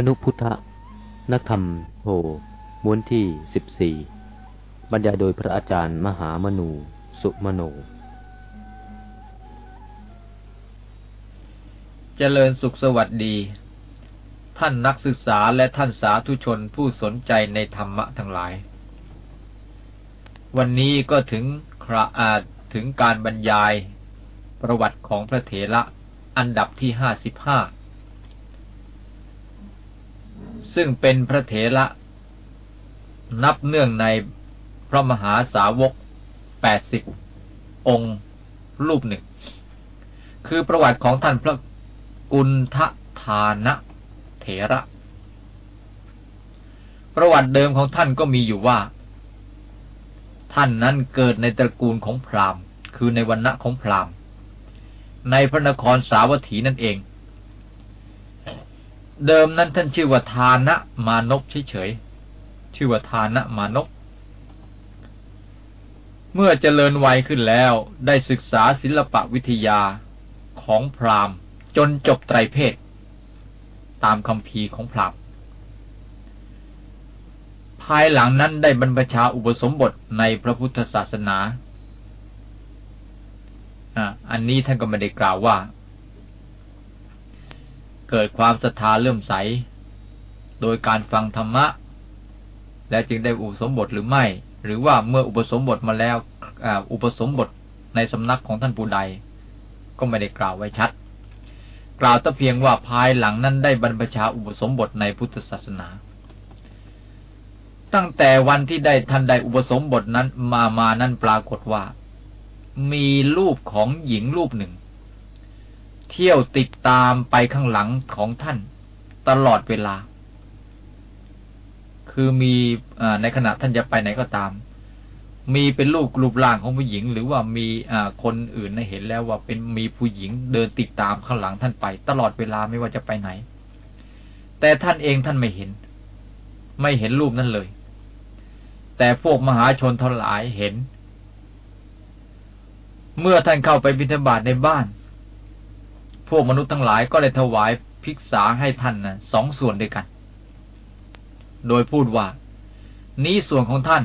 อนุพุทธนักธรรมโหม้วนที่สิบสี่บรรยายโดยพระอาจารย์มหามนู สุมโน เจริญสุขสวัสดี ท่านนักศึกษาและท่านสาธุชนผู้สนใจในธรรมะทั้งหลาย วันนี้ก็ถึงคราอาถึงการบรรยาย ประวัติของพระเถระอันดับที่ห้าสิบห้า ซึ่งเป็นพระเถระ นับเนื่องในพระมหาสาวกแปดสิบองค์รูปหนึ่ง คือประวัติของท่านพระกุณฑทานะเถระ ประวัติเดิมของท่านก็มีอยู่ว่า ท่านนั้นเกิดในตระกูลของพราหมณ์ คือในวันณะของพราหมณ์ ในพระนครสาวัตถีนั่นเอง เดิมนั้นท่านชื่อว่าทานะมานพเฉยๆชื่อว่าทานะมานพเมื่อเจริญวัยขึ้นแล้วได้ศึกษาศิลปะวิทยาของพราหมณ์ จนจบไตรเพศ ตามคำพีของพราหมณ์ ภายหลังนั้นได้บรรพชาอุปสมบทในพระพุทธศาสนาอันนี้ท่านก็ไม่ได้กล่าวว่า เกิดความศรัทธาเลื่อมใส โดยการฟังธรรมะ และจึงได้อุปสมบทหรือไม่ หรือว่าเมื่ออุปสมบทมาแล้วอุปสมบทในสำนักของท่านผู้ใด ก็ไม่ได้กล่าวไว้ชัด กล่าวแต่เพียงว่าภายหลังนั้นได้บรรพชาอุปสมบทในพุทธศาสนา ตั้งแต่วันที่ได้ท่านได้อุปสมบทนั้นมามานั้นปรากฏว่า มีรูปของหญิงรูปหนึ่ง เที่ยวติดตามไปข้างหลังของท่าน ตลอดเวลา คือมีในขณะท่านจะไปไหนก็ตาม มีเป็นลูกรูปร่างของผู้หญิง หรือว่ามีคนอื่นเห็นแล้วว่าเป็นมีผู้หญิงเดินติดตามข้างหลังท่านไป ตลอดเวลาไม่ว่าจะไปไหน แต่ท่านเองท่านไม่เห็น ไม่เห็นรูปนั้นเลย แต่พวกมหาชนทั้งหลายเห็น เมื่อท่านเข้าไปบิณฑบาตในบ้าน พวกมนุษย์ทั้งหลายก็เลยถวายภิกษาให้ท่านนะสองส่วนด้วยกัน โดยพูดว่า นี้ส่วนของท่าน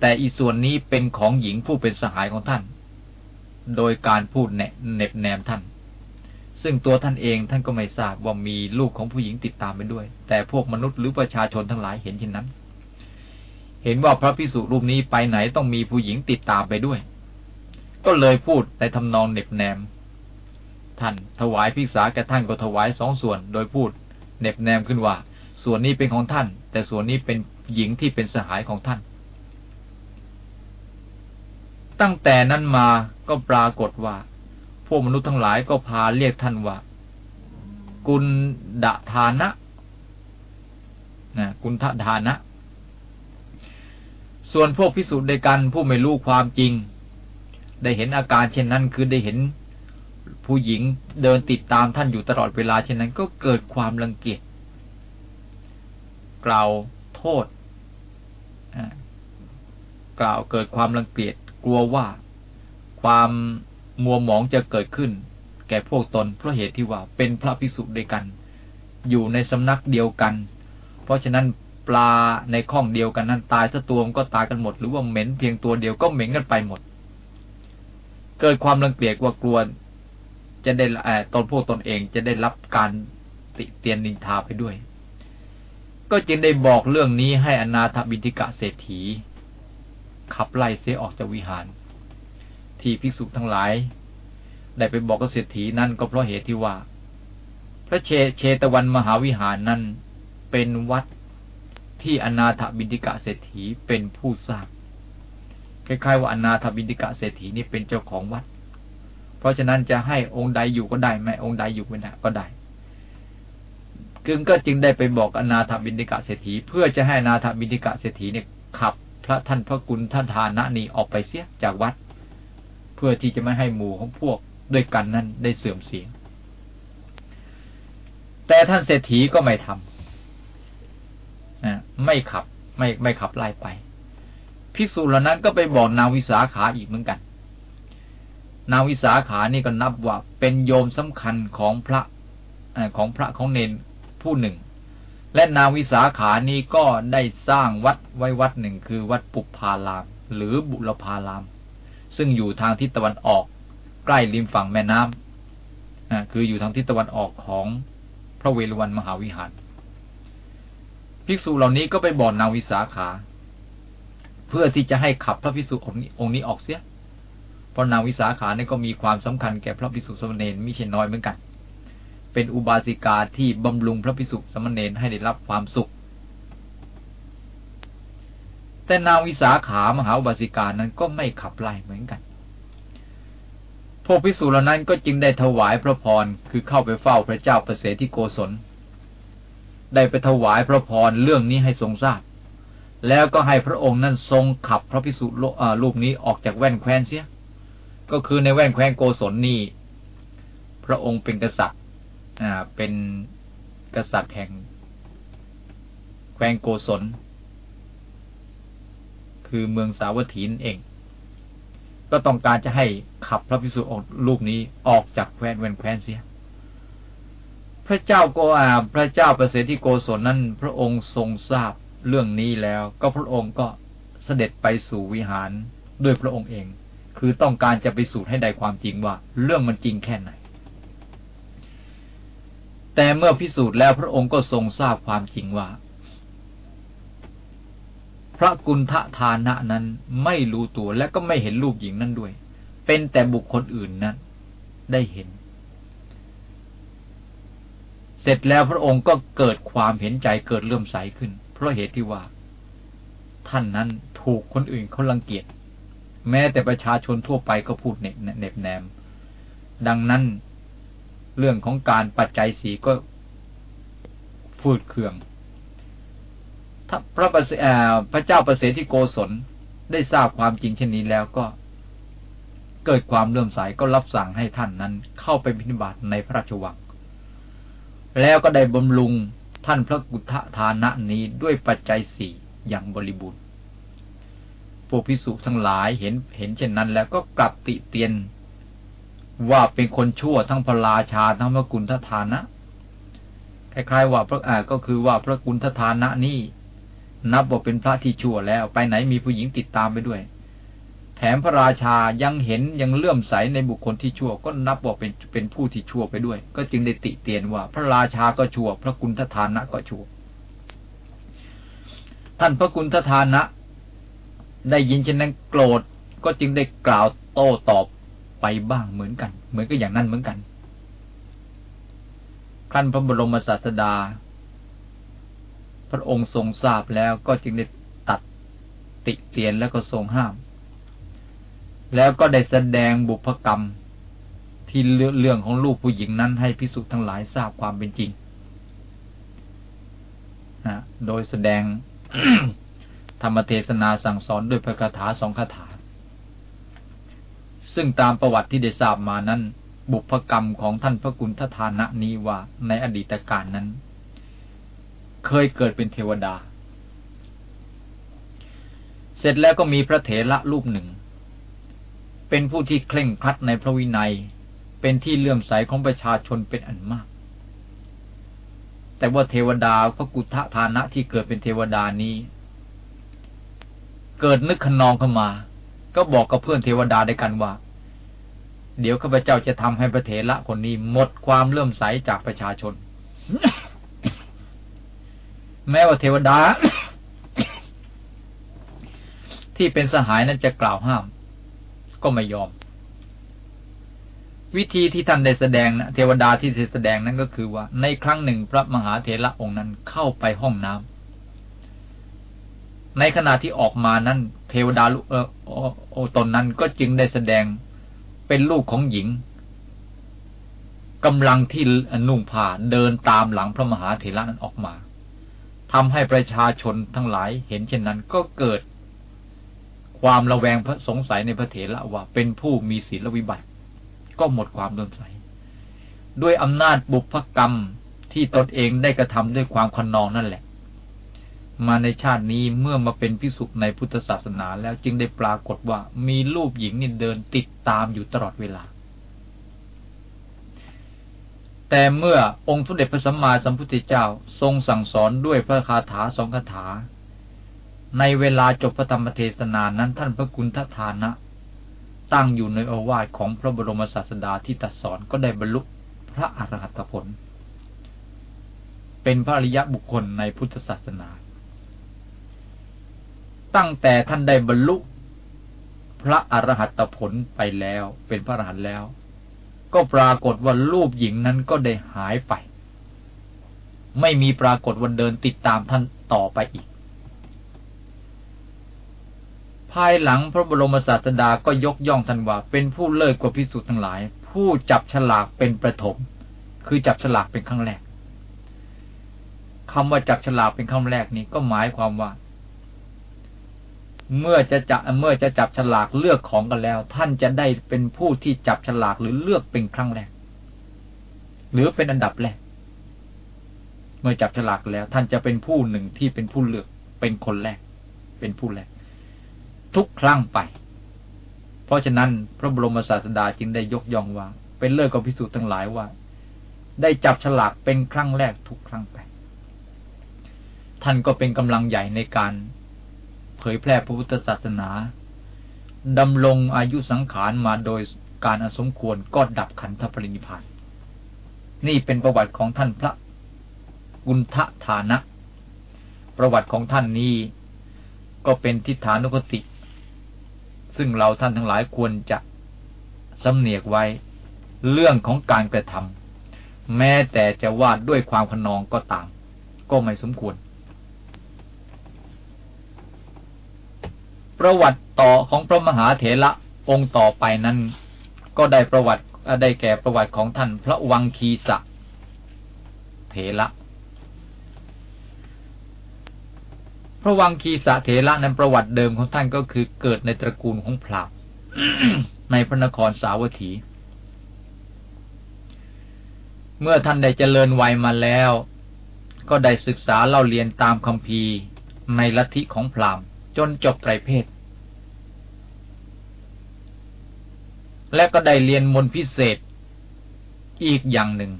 แต่อีส่วนนี้เป็นของหญิงผู้เป็นสหายของท่าน โดยการพูดเน็บแนมท่าน ซึ่งตัวท่านเองท่านก็ไม่ทราบว่ามีลูกของผู้หญิงติดตามไปด้วย แต่พวกมนุษย์หรือประชาชนทั้งหลายเห็นเช่นนั้น เห็นว่าพระพิสุรูปนี้ไปไหนต้องมีผู้หญิงติดตามไปด้วย ก็เลยพูดในทำนองเน็บแนม ท่านถวายพิกษาแก่ท่านก็ถวายสองส่วน โดยพูดเน็บแนมขึ้นว่า ส่วนนี้เป็นของท่าน แต่ส่วนนี้เป็นหญิงที่เป็นสหายของท่าน ตั้งแต่นั้นมาก็ปรากฏว่า พวกมนุษย์ทั้งหลายก็พาเรียกท่านว่า กุลดะทานะนะกุลทธานะ ส่วนพวกพิสูจน์ในกันผู้ไม่รู้ความจริง ได้เห็นอาการเช่นนั้นคือได้เห็น ผู้หญิงเดินติดตามท่านอยู่ตลอดเวลาเช่นนั้นก็เกิดความรังเกียจกล่าวโทษกล่าวเกิดความรังเกียจกลัวว่าความมัวหมองจะเกิดขึ้น แก่พวกตนเพราะเหตุที่ว่าเป็นพระภิกษุด้วยกัน อยู่ในสำนักเดียวกัน เพราะฉะนั้นปลาในข้องเดียวกันนั้นตายถ้าตัวมันก็ตายกันหมด หรือว่าเหม็นเพียงตัวเดียวก็เหม็นกันไปหมด เกิดความรังเกียจว่ากลัว จะได้ตนพวกตนเองจะได้รับการติเตียนนินทาไปด้วย ก็จึงได้บอกเรื่องนี้ให้อนาถบินิกะเศรษฐี ขับไล่เสียออกจากวิหาร ที่ภิกษุทั้งหลาย ได้ไปบอกกับเศรษฐีนั่นก็เพราะเหตุที่ว่า พระเชเชตวันมหาวิหารนั้นเป็นวัดที่อนาถบินิกะเศรษฐีเป็นผู้สร้างคล้ายๆว่าอนาถบินิกะเศรษฐีนี่เป็นเจ้าของวัด เพราะฉะนั้นจะให้องค์ใดอยู่ก็ได้ไม่องค์ใดอยู่ไม่ได้ก็ได้กึงก็จึงได้ไปบอกอนาถบินิกะเศรษฐีเพื่อจะให้อนาถบินิกะเศรษฐีเนี่ยขับ พระท่านพระกุณท่านทานะนี้ออกไปเสียจากวัด เพื่อที่จะไม่ให้หมู่ของพวกด้วยกันนั้นได้เสื่อมเสีย แต่ท่านเศรษฐีก็ไม่ทำนะไม่ขับ ไม่ไม่ขับไล่ไปภิกษุเหล่านั้นก็ไปบอกนางวิสาขาอีกเหมือนกัน นางวิสาขานี่ก็นับว่าเป็นโยมสำคัญของพระของพระของเนนผู้หนึ่ง และนางวิสาขานี้ก็ได้สร้างวัดไว้วัดหนึ่งคือวัดปุพาราม หรือบุรพาราม ซึ่งอยู่ทางทิศตะวันออก ใกล้ริมฝั่งแม่น้ำอ่าคืออยู่ทางทิศตะวันออกของพระเวฬุวันมหาวิหาร ภิกษุเหล่านี้ก็ไปบอกนางวิสาขา เพื่อที่จะให้ขับพระภิกษุองค์นี้ออกเสีย เพราะนางวิสาขาเนี่ยก็มีความสำคัญแก่พระภิกษุสมณเณรมิใช่นน้อยเหมือนกัน เป็นอุบาสิกาที่บำรุงพระภิกษุสมณเณรให้ได้รับความสุข แต่นางวิสาขามหาอุบาสิกานั้นก็ไม่ขับไล่เหมือนกันพวกภิกษุเหล่านั้นก็จึงได้ถวายพระพร คือเข้าไปเฝ้าพระเจ้าประเสฐีโกศล ได้ไปถวายพระพรเรื่องนี้ให้ทรงทราบ แล้วก็ให้พระองค์นั้นทรงขับพระภิกษุรูปนี้ออกจากแว่นแคว้นเสีย ก็คือในแว่นแคว้นโกศลนี้พระองค์เป็นกษัตริย์เป็นกษัตริย์แห่ง แคว้นโกศล คือเมืองสาวัตถีนเอง ก็ต้องการจะให้ขับพระพิสุออกลูกนี้ออกจากแคว้นเวนแคว้นเสีย พระเจ้าโกอาพระเจ้าประเสริฐโกศลนั้น พระองค์ทรงทราบเรื่องนี้แล้ว ก็พระองค์ก็เสด็จไปสู่วิหารด้วยพระองค์เอง คือต้องการจะไปสูตรให้ได้ความจริงว่า เรื่องมันจริงแค่ไหน แต่เมื่อพิสูจน์แล้วพระองค์ก็ทรงทราบความจริงว่า พระกุณฑทานะนั้นไม่รู้ตัวและก็ไม่เห็นรูปหญิงนั้นด้วย เป็นแต่บุคคลอื่นนั้น ได้เห็น เสร็จแล้วพระองค์ก็เกิดความเห็นใจเกิดเลื่อมใสขึ้น เพราะเหตุที่ว่า ท่านนั้นถูกคนอื่นเขาลังเกียจ แม้แต่ประชาชนทั่วไปก็พูดเน็บแนม ดังนั้นเรื่องของการปัจจัยสีก็พูดเคือง ถ้าพระพระเจ้าประเสริฐที่โกศลได้ทราบความจริงเช่นนี้แล้วก็เกิดความเลื่อมใสก็รับสั่งให้ท่านนั้นเข้าไปพินิบัติในพระราชวัง แล้วก็ได้บำรุงท่านพระกุฏฐานะนี้ด้วยปัจจัยสี่อย่างบริบูรณ์ วกพิสุทั้งหลายเห็นเห็นเช่นนั้น แล้วก็กลับติเตียน ว่าเป็นคนชั่วทั้งพระราชาทั้งพระกุณฑทานะคล้ายๆว่าพระอาก็คือว่าพระกุณฑทานะนี่ นับว่าเป็นพระที่ชั่วแล้ว ไปไหนมีผู้หญิงติดตามไปด้วย แถมพระราชายังเห็นยังเลื่อมใสในบุคคลที่ชั่ว ก็นับว่าเป็นเป็นผู้ที่ชั่วไปด้วย ก็จึงได้ติเตียนว่า พระราชาก็ชั่ว พระกุณฑทานะก็ชั่ว ท่านพระกุณฑทานะ ได้ยินเช่นนั้นโกรธก็จึงได้กล่าวโต้ตอบไปบ้างเหมือนกัน เหมือนกับอย่างนั้นเหมือนกันขั้นพระบรมศาสดา พระองค์ทรงทราบแล้วก็จึงได้ตัดติเตียนแล้วก็ทรงห้าม แล้วก็ได้แสดงบุพกรรมที่เรื่องของลูกผู้หญิงนั้นให้พิสุทั้งหลายทราบความเป็นจริงนะโดยแสดง ธรรมเทศนาสั่งสอนด้วยพระคาถาสองคาถา ซึ่งตามประวัติที่ได้ทราบมานั้น บุพกรรมของท่านพระกุณฑทานะนี้ว่าในอดีตการนั้น เคยเกิดเป็นเทวดา เสร็จแล้วก็มีพระเถระรูปหนึ่ง เป็นผู้ที่เคร่งครัดในพระวินัย เป็นที่เลื่อมใสของประชาชนเป็นอันมากแต่ว่าเทวดาพระกุฏฐานะที่เกิดเป็นเทวดานี้ เกิดนึกขนองเข้ามา ก็บอกกับเพื่อนเทวดาด้วยกันว่า เดี๋ยวข้าพเจ้าจะทำให้พระเถระคนนี้หมดความเลื่อมใสจากประชาชน แม้ว่าเทวดา ที่เป็นสหายนั้นจะกล่าวห้าม ก็ไม่ยอม วิธีที่ท่านได้แสดงนะเทวดาที่แสดงนั้นก็คือว่า ในครั้งหนึ่งพระมหาเถระองค์นั้นเข้าไปห้องน้ำ ในขณะที่ออกมานั้น เทวดาเออโอตนนั้นก็จึงได้แสดงเป็นลูกของหญิงกำลังที่นุ่งผ้าเดินตามหลังพระมหาเถระนั้นออกมาทำให้ประชาชนทั้งหลายเห็นเช่นนั้นก็เกิด ความระแวงพระสงสัยในพระเถระว่าเป็นผู้มีศีลวิบัติ ก็หมดความเลื่อมใส ด้วยอำนาจบุพกรรมที่ตนเองได้กระทำด้วยความคนนองนั่นแหละ มาในชาตินี้เมื่อมาเป็นพิสุในพุทธศาสนาแล้วจึงได้ปรากฏว่ามีรูปหญิงนี่เดินติดตามอยู่ตลอดเวลา แต่เมื่อองค์สมเด็จพระสัมมาสัมพุทธเจ้าทรงสั่งสอนด้วยพระคาถาสองคาถา ในเวลาจบพระธรรมเทศนานั้นท่านพระกุณฑทานะ ตั้งอยู่ในโอวาทของพระบรมศาสดาที่ตรัสสอนก็ได้บรรลุพระอรหัตผล เป็นพระอริยะบุคคลในพุทธศาสนา ตั้งแต่ท่านได้บรรลุ พระอรหัตผลไปแล้ว เป็นพระอรหันต์แล้ว ก็ปรากฏว่ารูปหญิงนั้นก็ได้หายไป ไม่มีปรากฏวันเดินติดตามท่านต่อไปอีก ภายหลังพระบรมศาสดาก็ยกย่องท่านว่า เป็นผู้เลิศกว่าพิสุทธ์ทั้งหลาย ผู้จับฉลากเป็นประถม คือจับฉลากเป็นครั้งแรกคำว่าจับฉลากเป็นครั้งแรกนี้ก็หมายความว่า เมื่อจะจับเมื่อจะจับฉลากเลือกของกันแล้ว ท่านจะได้เป็นผู้ที่จับฉลากหรือเลือกเป็นครั้งแรก หรือเป็นอันดับแรก เมื่อจับฉลากแล้ว ท่านจะเป็นผู้หนึ่งที่เป็นผู้เลือกเป็นคนแรก เป็นผู้แรก ทุกครั้งไป เพราะฉะนั้นพระบรมศาสดาจึงได้ยกย่องว่า เป็นเลิศกับพิสูจน์ทั้งหลายว่า ได้จับฉลากเป็นครั้งแรกทุกครั้งไป ท่านก็เป็นกำลังใหญ่ในการ ผยแพร่พระพุทธศาสนาดำรงอายุสังขารมาโดยการอสมควรก็ดับขันธปรินิพาน นี่เป็นประวัติของท่านพระกุณฑฐานะ ประวัติของท่านนี้ก็เป็นทิฏฐานุคติ ซึ่งเราท่านทั้งหลายควรจะสำเนียกไว้ เรื่องของการกระทำแม้แต่จะวาดด้วยความขนองก็ตาม ก็ไม่สมควร ประวัติต่อของพระมหาเถระองค์ต่อไปนั้น ก็ได้ประวัติได้แก่ประวัติของท่านพระวังคีสะเถระพระวังคีสะเถระนั้นประวัติเดิมของท่านก็คือเกิดในตระกูลของพราหมณ์ในพระนครสาวัตถี เมื่อท่านได้เจริญวัยมาแล้ว ก็ได้ศึกษาเล่าเรียนตามคำพีในลัทธิของพราหมณ์จนจบไตรเพศ และก็ได้เรียนมนพิเศษอีกอย่างหนึ่ง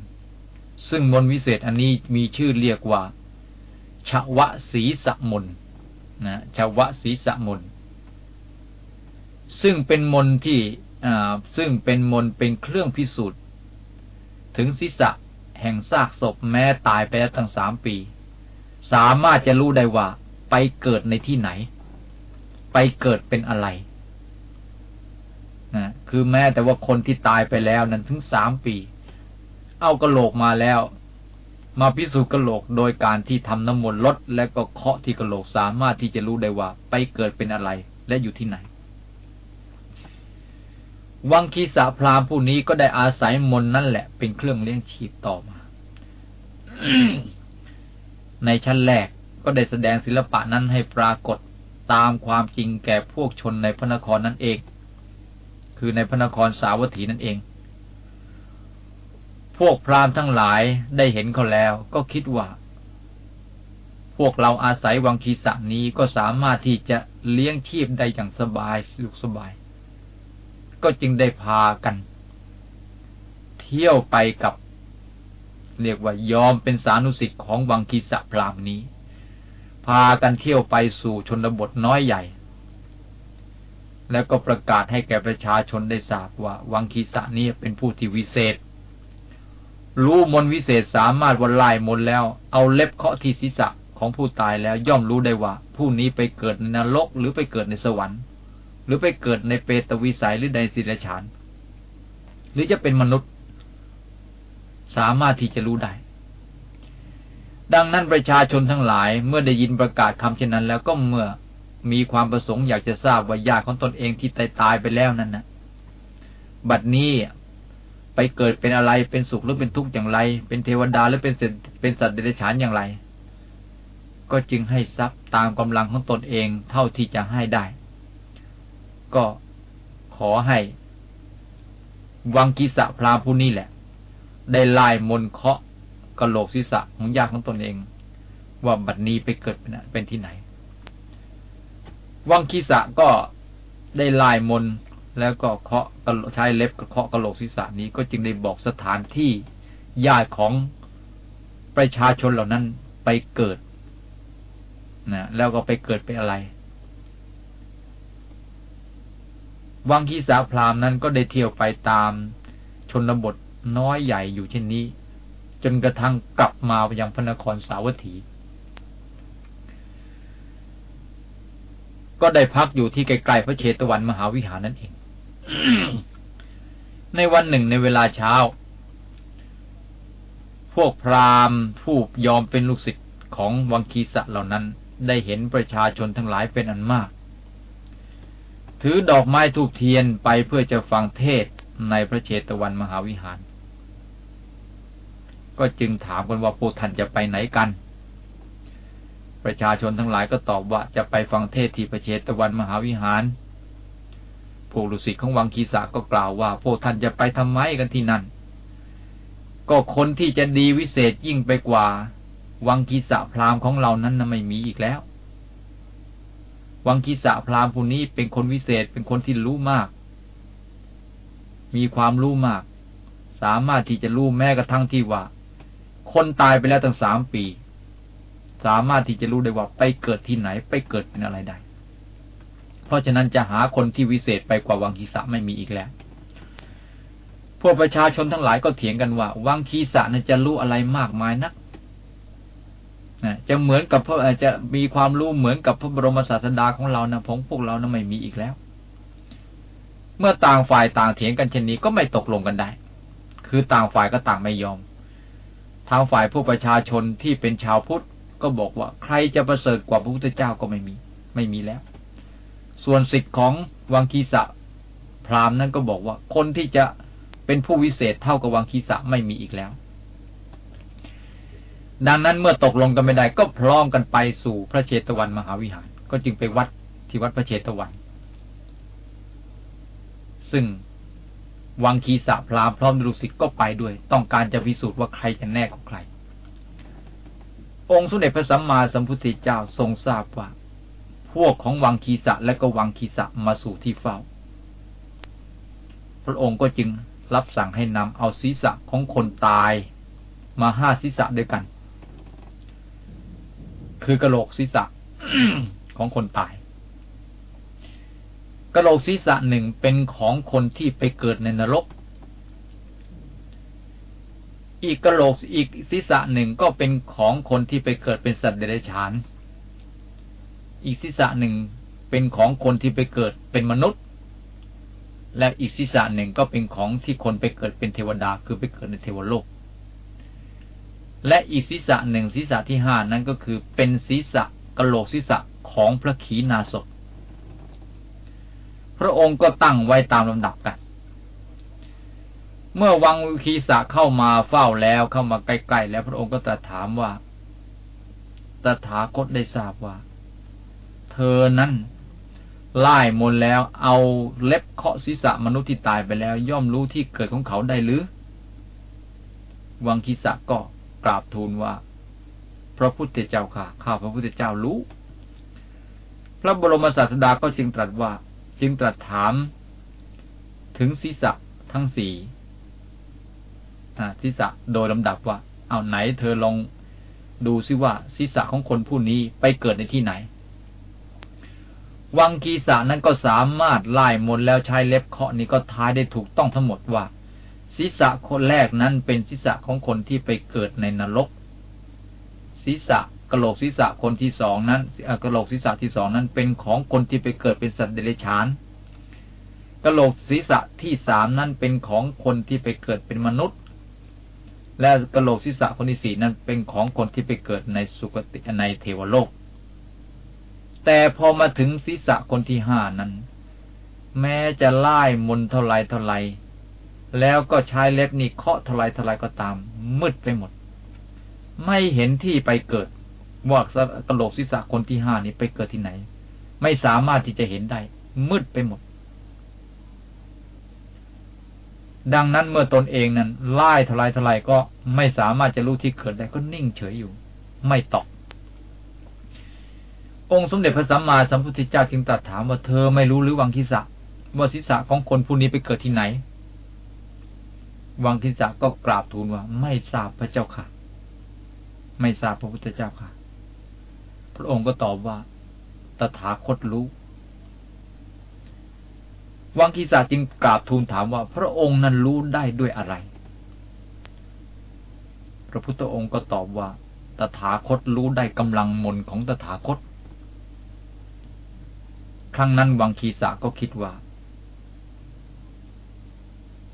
ซึ่งมนวิเศษอันนี้มีชื่อเรียกว่าชวะศีสะมนนะชวะศีสะมนซึ่งเป็นมนที่ซึ่งเป็นมนเป็นเครื่องพิสูจน์ ถึงศีรษะแห่งซากศพแม้ตายไปแล้วตั้งสามปี สามารถจะรู้ได้ว่า ไปเกิดในที่ไหน ไปเกิดเป็นอะไร นะคือแม้แต่ว่าคนที่ตายไปแล้วนั้นถึงสามปี เอากระโหลกมาแล้ว มาพิสูจน์กระโหลกโดยการที่ทำน้ำมนต์ลดและก็เคาะที่กระโหลกสามารถที่จะรู้ได้ว่า ไปเกิดเป็นอะไรและอยู่ที่ไหน วังคีสาพรามผู้นี้ก็ได้อาศัยมนนั่นแหละ เป็นเครื่องเลี้ยงชีพต่อมา ในชั้นแรกก็ได้แสดงศิลปะนั้นให้ปรากฏตามความจริงแก่พวกชนในพระนครนั่นเอง คือในพระนครสาวัตถีนั่นเอง พวกพราหมณ์ทั้งหลายได้เห็นเขาแล้ว ก็คิดว่า พวกเราอาศัยวังคีสะนี้ก็สามารถที่จะเลี้ยงชีพได้อย่างสบายสุขสบาย ก็จึงได้พากัน เที่ยวไปกับเรียกว่ายอมเป็นสานุสิทธิ์ของวังคีสะพราหมณ์นี้ พากันเที่ยวไปสู่ชนบทน้อยใหญ่ แล้วก็ประกาศให้แก่ประชาชนได้ทราบว่าวังคีสะนี้เป็นผู้ที่วิเศษ รู้มนวิเศษสามารถวันลายมนแล้ว เอาเล็บเคาะที่ศีรษะของผู้ตายแล้วย่อมรู้ได้ว่า ผู้นี้ไปเกิดในนรกหรือไปเกิดในสวรรค์ หรือไปเกิดในเปตวิสัยหรือในสิรฉาน หรือจะเป็นมนุษย์ สามารถที่จะรู้ได้ ดังนั้นประชาชนทั้งหลายเมื่อได้ยินประกาศคำเช่นนั้นแล้วก็เมื่อ มีความประสงค์อยากจะทราบว่าญาติของตนเองที่ตายตายไปแล้วนั้นนะบัดนี้ไปเกิดเป็นอะไรเป็นสุขหรือเป็นทุกข์อย่างไร เป็นเทวดาหรือเป็นเป็นสัตว์เดรัจฉานอย่างไร ก็จึงให้ทรัพย์ตามกำลังของตนเองเท่าที่จะให้ได้ ก็ขอให้ วังกิสะพราผู้นี้แหละ ได้ลายมนเคาะกระโหลกศีรษะของญาติของตนเอง ว่าบัดนี้ไปเกิดเป็นที่ไหน วังคีสะก็ได้ลายมนแล้วก็เคาะใช้เล็บเคาะกระโหลกศีรษะนี้ก็จึงได้บอกสถานที่ญาติของประชาชนเหล่านั้นไปเกิดนะแล้วก็ไปเกิดเป็นอะไร วังคีสาพรามนั้นก็ได้เที่ยวไปตามชนบทน้อยใหญ่อยู่เช่นนี้ จนกระทั่งกลับมายังพระนครสาวัตถี ก็ได้พักอยู่ที่ไกลๆพระเชตวันมหาวิหารนั่นเอง ในวันหนึ่งในเวลาเช้า พวกพราหมณ์ผู้ยอมเป็นลูกศิษย์ของวังคีสะเหล่านั้นได้เห็นประชาชนทั้งหลายเป็นอันมาก ถือดอกไม้ทูกเทียนไปเพื่อจะฟังเทศในพระเชตวันมหาวิหาร ก็จึงถามกันว่าพวกท่านจะไปไหนกัน ประชาชนทั้งหลายก็ตอบว่าจะไปฟังเทศที่พระเชตวันมหาวิหารผู้ฤาษีของวังคีสะก็กล่าวว่า พวกท่านจะไปทำไมกันที่นั่น ก็คนที่จะดีวิเศษยิ่งไปกว่า วังกีสะพราหมณ์ของเรานั้นนะไม่มีอีกแล้ว วังกีสะพราหมณ์ผู้นี้เป็นคนวิเศษเป็นคนที่รู้มาก มีความรู้มาก สามารถที่จะรู้แม้กระทั่งที่ว่า คนตายไปแล้วตั้งสามปี สามารถที่จะรู้ได้ว่าไปเกิดที่ไหน ไปเกิดเป็นอะไรได้ เพราะฉะนั้นจะหาคนที่วิเศษไปกว่าวังคีสะไม่มีอีกแล้ว พวกประชาชนทั้งหลายก็เถียงกันว่า วังคีสะนั้นจะรู้อะไรมากมายนักจะเหมือนกับพระจะมีความรู้เหมือนกับพระบรมศาสดาของเรานะของพวกเรานะไม่มีอีกแล้ว เมื่อต่างฝ่ายต่างเถียงกันเช่นนี้ก็ไม่ตกลงกันได้ คือต่างฝ่ายก็ต่างไม่ยอม ทางฝ่ายผู้ประชาชนที่เป็นชาวพุทธ ก็บอกว่าใครจะประเสริฐกว่าพระพุทธเจ้าก็ไม่มี ไม่มีแล้ว ส่วนสิทธิ์ของวังคีสะพราหมณ์นั้นก็บอกว่าคนที่จะเป็นผู้วิเศษเท่ากับวังคีสะไม่มีอีกแล้ว ดังนั้นเมื่อตกลงกันไม่ได้ก็พร้อมกันไปสู่พระเชตวันมหาวิหาร ก็จึงไปวัดที่วัดพระเชตวัน ซึ่งวังคีสะพรามพร้อมดุสิตก็ไปด้วย ต้องการจะพิสูจน์ว่าใครจะแน่ของใคร องค์สมเด็จพระสัมมาสัมพุทธเจ้าทรงทราบว่า พวกของวังคีสะและก็วังคีสะมาสู่ที่เฝ้า พระองค์ก็จึงรับสั่งให้นำเอาศีรษะของคนตายมาห้าศีรษะด้วยกัน คือกระโหลกศีรษะของคนตายกระโหลกศีรษะหนึ่งเป็นของคนที่ไปเกิดในนรก อีกกระโหลกอีกศีรษะหนึ่งก็เป็นของคนที่ไปเกิดเป็นสัตว์เดรัจฉาน อีกศีรษะหนึ่งเป็นของคนที่ไปเกิดเป็นมนุษย์ และอีกศีรษะหนึ่งก็เป็นของที่คนไปเกิดเป็นเทวดาคือไปเกิดในเทวโลก และอีกศีรษะหนึ่งศีรษะที่ห้านั้นก็คือเป็นศีรษะกระโหลกศีรษะของพระขีณาสพพระองค์ก็ตั้งไว้ตามลำดับกัน เมื่อวังคีสะเข้ามาเฝ้าแล้วเข้ามาใกล้ๆแล้วพระองค์ก็ตรัสถามว่า ตถาคตได้ทราบว่า เธอนั้นไล่มนแล้ว เอาเล็บเคาะศีรษะมนุษย์ที่ตายไปแล้ว ย่อมรู้ที่เกิดของเขาได้หรือ วังคีสะก็กราบทูลว่า พระพุทธเจ้าค่ะ ข้าพระพุทธเจ้ารู้ พระบรมศาสดาก็จึงตรัสว่า จึงตรัสถาม ถึงศีรษะทั้งสี่ ศีรษะโดยลำดับว่า เอาไหนเธอลองดูซิว่าศีรษะของคนผู้นี้ไปเกิดในที่ไหน วังกีสานั้นก็สามารถไล่มนแล้วใช้เล็บเคาะนี้ก็ทายได้ถูกต้องทั้งหมดว่าศีรษะคนแรกนั้นเป็นศีรษะของคนที่ไปเกิดในนรก ศีรษะกระโหลกศีรษะคนที่สองนั้นกระโหลกศีรษะที่สองนั้นเป็นของคนที่ไปเกิดเป็นสัตว์เดรัจฉานกระโหลกศีรษะที่สามนั้นเป็นของคนที่ไปเกิดเป็นมนุษย์ และกระโหลกศีรษะคนที่สี่นั้นเป็นของคนที่ไปเกิดในสุคติในเทวโลก แต่พอมาถึงศีรษะคนที่ห้านั้น แม้จะไล่มนเท่าไรเท่าไรแล้วก็ใช้เล็บนี่เคาะเทลายทลายก็ตาม มืดไปหมด ไม่เห็นที่ไปเกิดว่ากระโหลกศีรษะคนที่ห้านี้ไปเกิดที่ไหน ไม่สามารถที่จะเห็นได้ มืดไปหมด ดังนั้นเมื่อตนเองนั้นไล่ทลายทลายก็ไม่สามารถจะรู้ที่เกิดได้ก็นิ่งเฉยอยู่ ไม่ตอบองค์สมเด็จพระสัมมาสัมพุทธเจ้าจึงตรัสถามว่าเธอไม่รู้หรือวังคิสะว่าศีรษะของคนผู้นี้ไปเกิดที่ไหน วังคิสะก็กราบทูลว่า ไม่ทราบพระเจ้าค่ะ ไม่ทราบพระพุทธเจ้าค่ะ พระองค์ก็ตอบว่า ตถาคตรู้ วังคีสาจึงกราบทูลถามว่า พระองค์นั้นรู้ได้ด้วยอะไร พระพุทธองค์ก็ตอบว่า ตถาคตรู้ได้กำลังมนของตถาคต ครั้งนั้นวังคีสาก็คิดว่า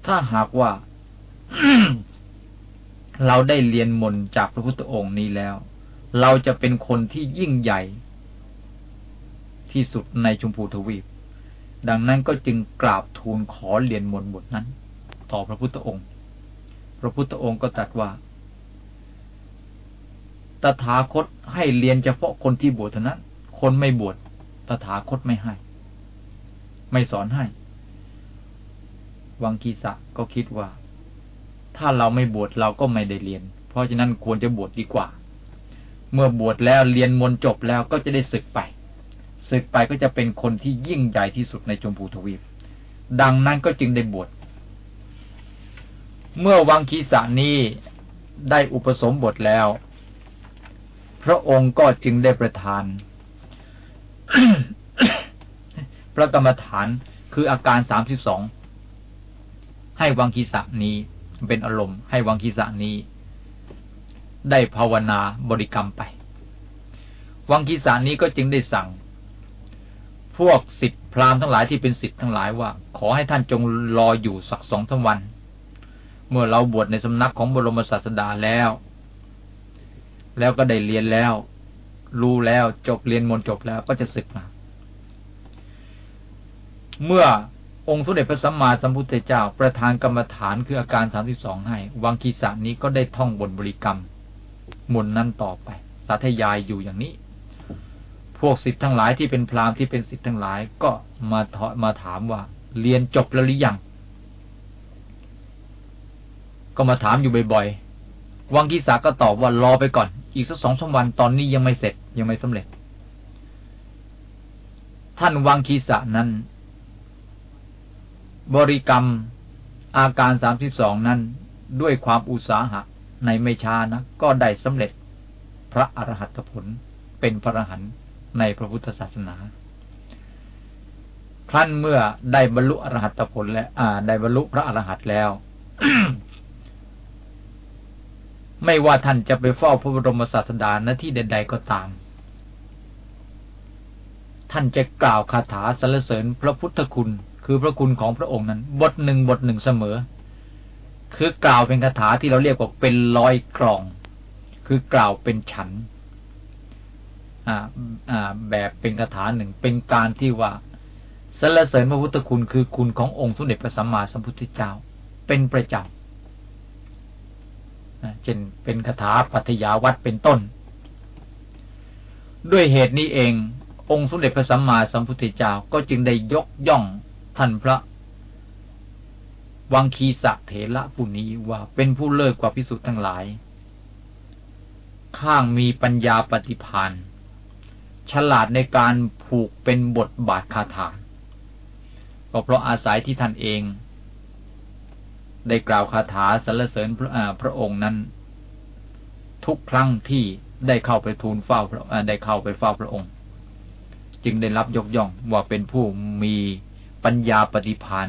ถ้าหากว่า เราได้เรียนมนจากพระพุทธองค์นี้แล้ว เราจะเป็นคนที่ยิ่งใหญ่ ที่สุดในชมพูทวีป ดังนั้นก็จึงกราบทูลขอเรียนมนบทนั้น ต่อพระพุทธองค์ พระพุทธองค์ก็ตรัสว่า ตถาคตให้เรียนเฉพาะคนที่บวชเท่านั้น คนไม่บวช ตถาคตไม่ให้ ไม่สอนให้ วังคีสะก็คิดว่า ถ้าเราไม่บวชเราก็ไม่ได้เรียน เพราะฉะนั้นควรจะบวชดดีกว่า เมื่อบวชแล้วเรียนมนจบแล้วก็จะได้ศึกไป ศึกไปก็จะเป็นคนที่ยิ่งใหญ่ที่สุดในจมพูทวีป ดังนั้นก็จึงได้บวช เมื่อวังคีสานี้ได้อุปสมบทแล้ว พระองค์ก็จึงได้ประทาน พระกรรมฐานคืออาการสามสิบสองให้วังคีสานี้เป็นอารมณ์ ให้วังคีสะนี้ ได้ภาวนาบริกรรมไป วังคีสานี้ก็จึงได้สั่ง พวกสิทธิพราหมณ์ทั้งหลายที่เป็นสิทธิ์ทั้งหลายว่า ขอให้ท่านจงรออยู่สักสองสาวัน เมื่อเราบวชในสำนักของบรมศาสดาแล้ว แล้วก็ได้เรียนแล้ว รู้แล้วจบเรียนมนจบแล้วก็จะศึกมา เมื่อองค์สมเด็จพระสัมมาสัมพุทธเจ้าประธานกรรมฐานคืออาการสามสิบสองให้ วังคีสานี้ก็ได้ท่องบนบริกรรม มนนั้นต่อไป สาธยายอยู่อย่างนี้ พวกสิทธิ์ทั้งหลายที่เป็นพราหมณ์ที่เป็นสิทธิ์ทั้งหลายก็มาถมาถามว่า เรียนจบแล้วหรือยัง ก็มาถามอยู่บ่อยๆ วังคีสาก็ตอบว่ารอไปก่อน อีกสักสองสาวันตอนนี้ยังไม่เสร็จยังไม่สำเร็จ ท่านวังคีสานั้น บริกรรมอาการสามสิบสองนั้นด้วยความอุตสาหะในไม่ช้านะก็ได้สำเร็จ พระอรหัตผลเป็นพระอรหันต์ ในพระพุทธศาสนา ครั้นเมื่อได้บรรลุอรหัตผลและอ่าได้บรรลุพระอรหันต์แล้ว ไม่ว่าท่านจะไปเฝ้าพระบรมศาสดาณที่ใด ๆก็ตาม ท่านจะกล่าวคาถาสรรเสริญพระพุทธคุณ คือพระคุณของพระองค์นั้น บทหนึ่งบทหนึ่งเสมอ คือกล่าวเป็นคาถาที่เราเรียกว่าเป็นร้อยกรอง คือกล่าวเป็นฉัน แบบเป็นคาถาหนึ่ง เป็นการที่ว่าสรรเสริญพระพุทธคุณคือคุณขององค์สมเด็จพระสัมมาสัมพุทธเจ้า เป็นประจำเช่นเป็นคาถาปัทยาวัดเป็นต้น ด้วยเหตุนี้เอง องค์สมเด็จพระสัมมาสัมพุทธเจ้าก็จึงได้ยกย่องท่านพระวังคีสะเถระผู้นี้ว่าเป็นผู้เลิศกว่าพิสุทธ์ทั้งหลาย ข้างมีปัญญาปฏิพาน ฉลาดในการผูกเป็นบทบาทคาถา ก็เพราะอาศัยที่ท่านเอง ได้กล่าวคาถาสรรเสริญพระพระองค์นั้น ทุกครั้งที่ได้เข้าไปทูลเฝ้าพระได้เข้าไปเฝ้าพระองค์ จึงได้รับยกย่องว่าเป็นผู้มีปัญญาปฏิพาน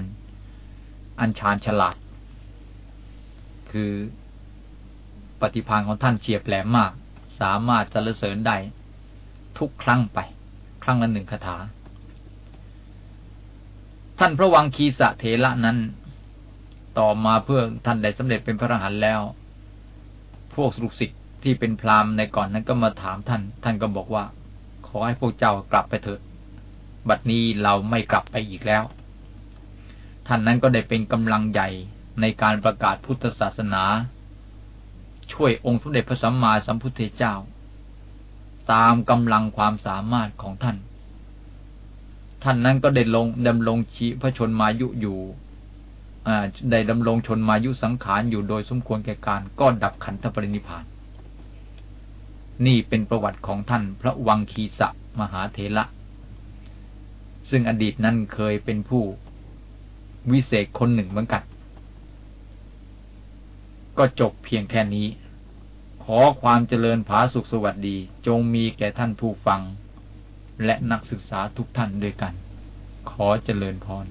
อัญชานฉลาด คือปฏิพานของท่านเฉียบแหลมมาก สามารถสรรเสริญได้ ทุกครั้งไป ครั้งละหนึ่งคาถา ท่านพระวังคีสะเถระนั้น ต่อมาเพื่อท่านได้สำเร็จเป็นพระอรหันต์แล้ว พวกสุสิทธิ์ที่เป็นพราหมณ์ในก่อนนั้นก็มาถามท่าน ท่านก็บอกว่า ขอให้พวกเจ้ากลับไปเถิด บัดนี้เราไม่กลับไปอีกแล้ว ท่านนั้นก็ได้เป็นกำลังใหญ่ในการประกาศพุทธศาสนา ช่วยองค์สมเด็จพระสัมมาสัมพุทธเจ้า ตามกำลังความสามารถของท่าน ท่านนั้นก็ได้ลงดำรงชีพระชนมายุอยู่ได้ดำรงชนมายุสังขารอยู่โดยสมควรแก่การก็ดับขันธปรินิพาน นี่เป็นประวัติของท่านพระวังคีสะมหาเถระซึ่งอดีตนั้นเคยเป็นผู้วิเศษคนหนึ่งเหมือนกัน ก็จบเพียงแค่นี้ ขอความเจริญผาสุขสวัสดี จงมีแก่ท่านผู้ฟัง และนักศึกษาทุกท่านด้วยกัน ขอเจริญพร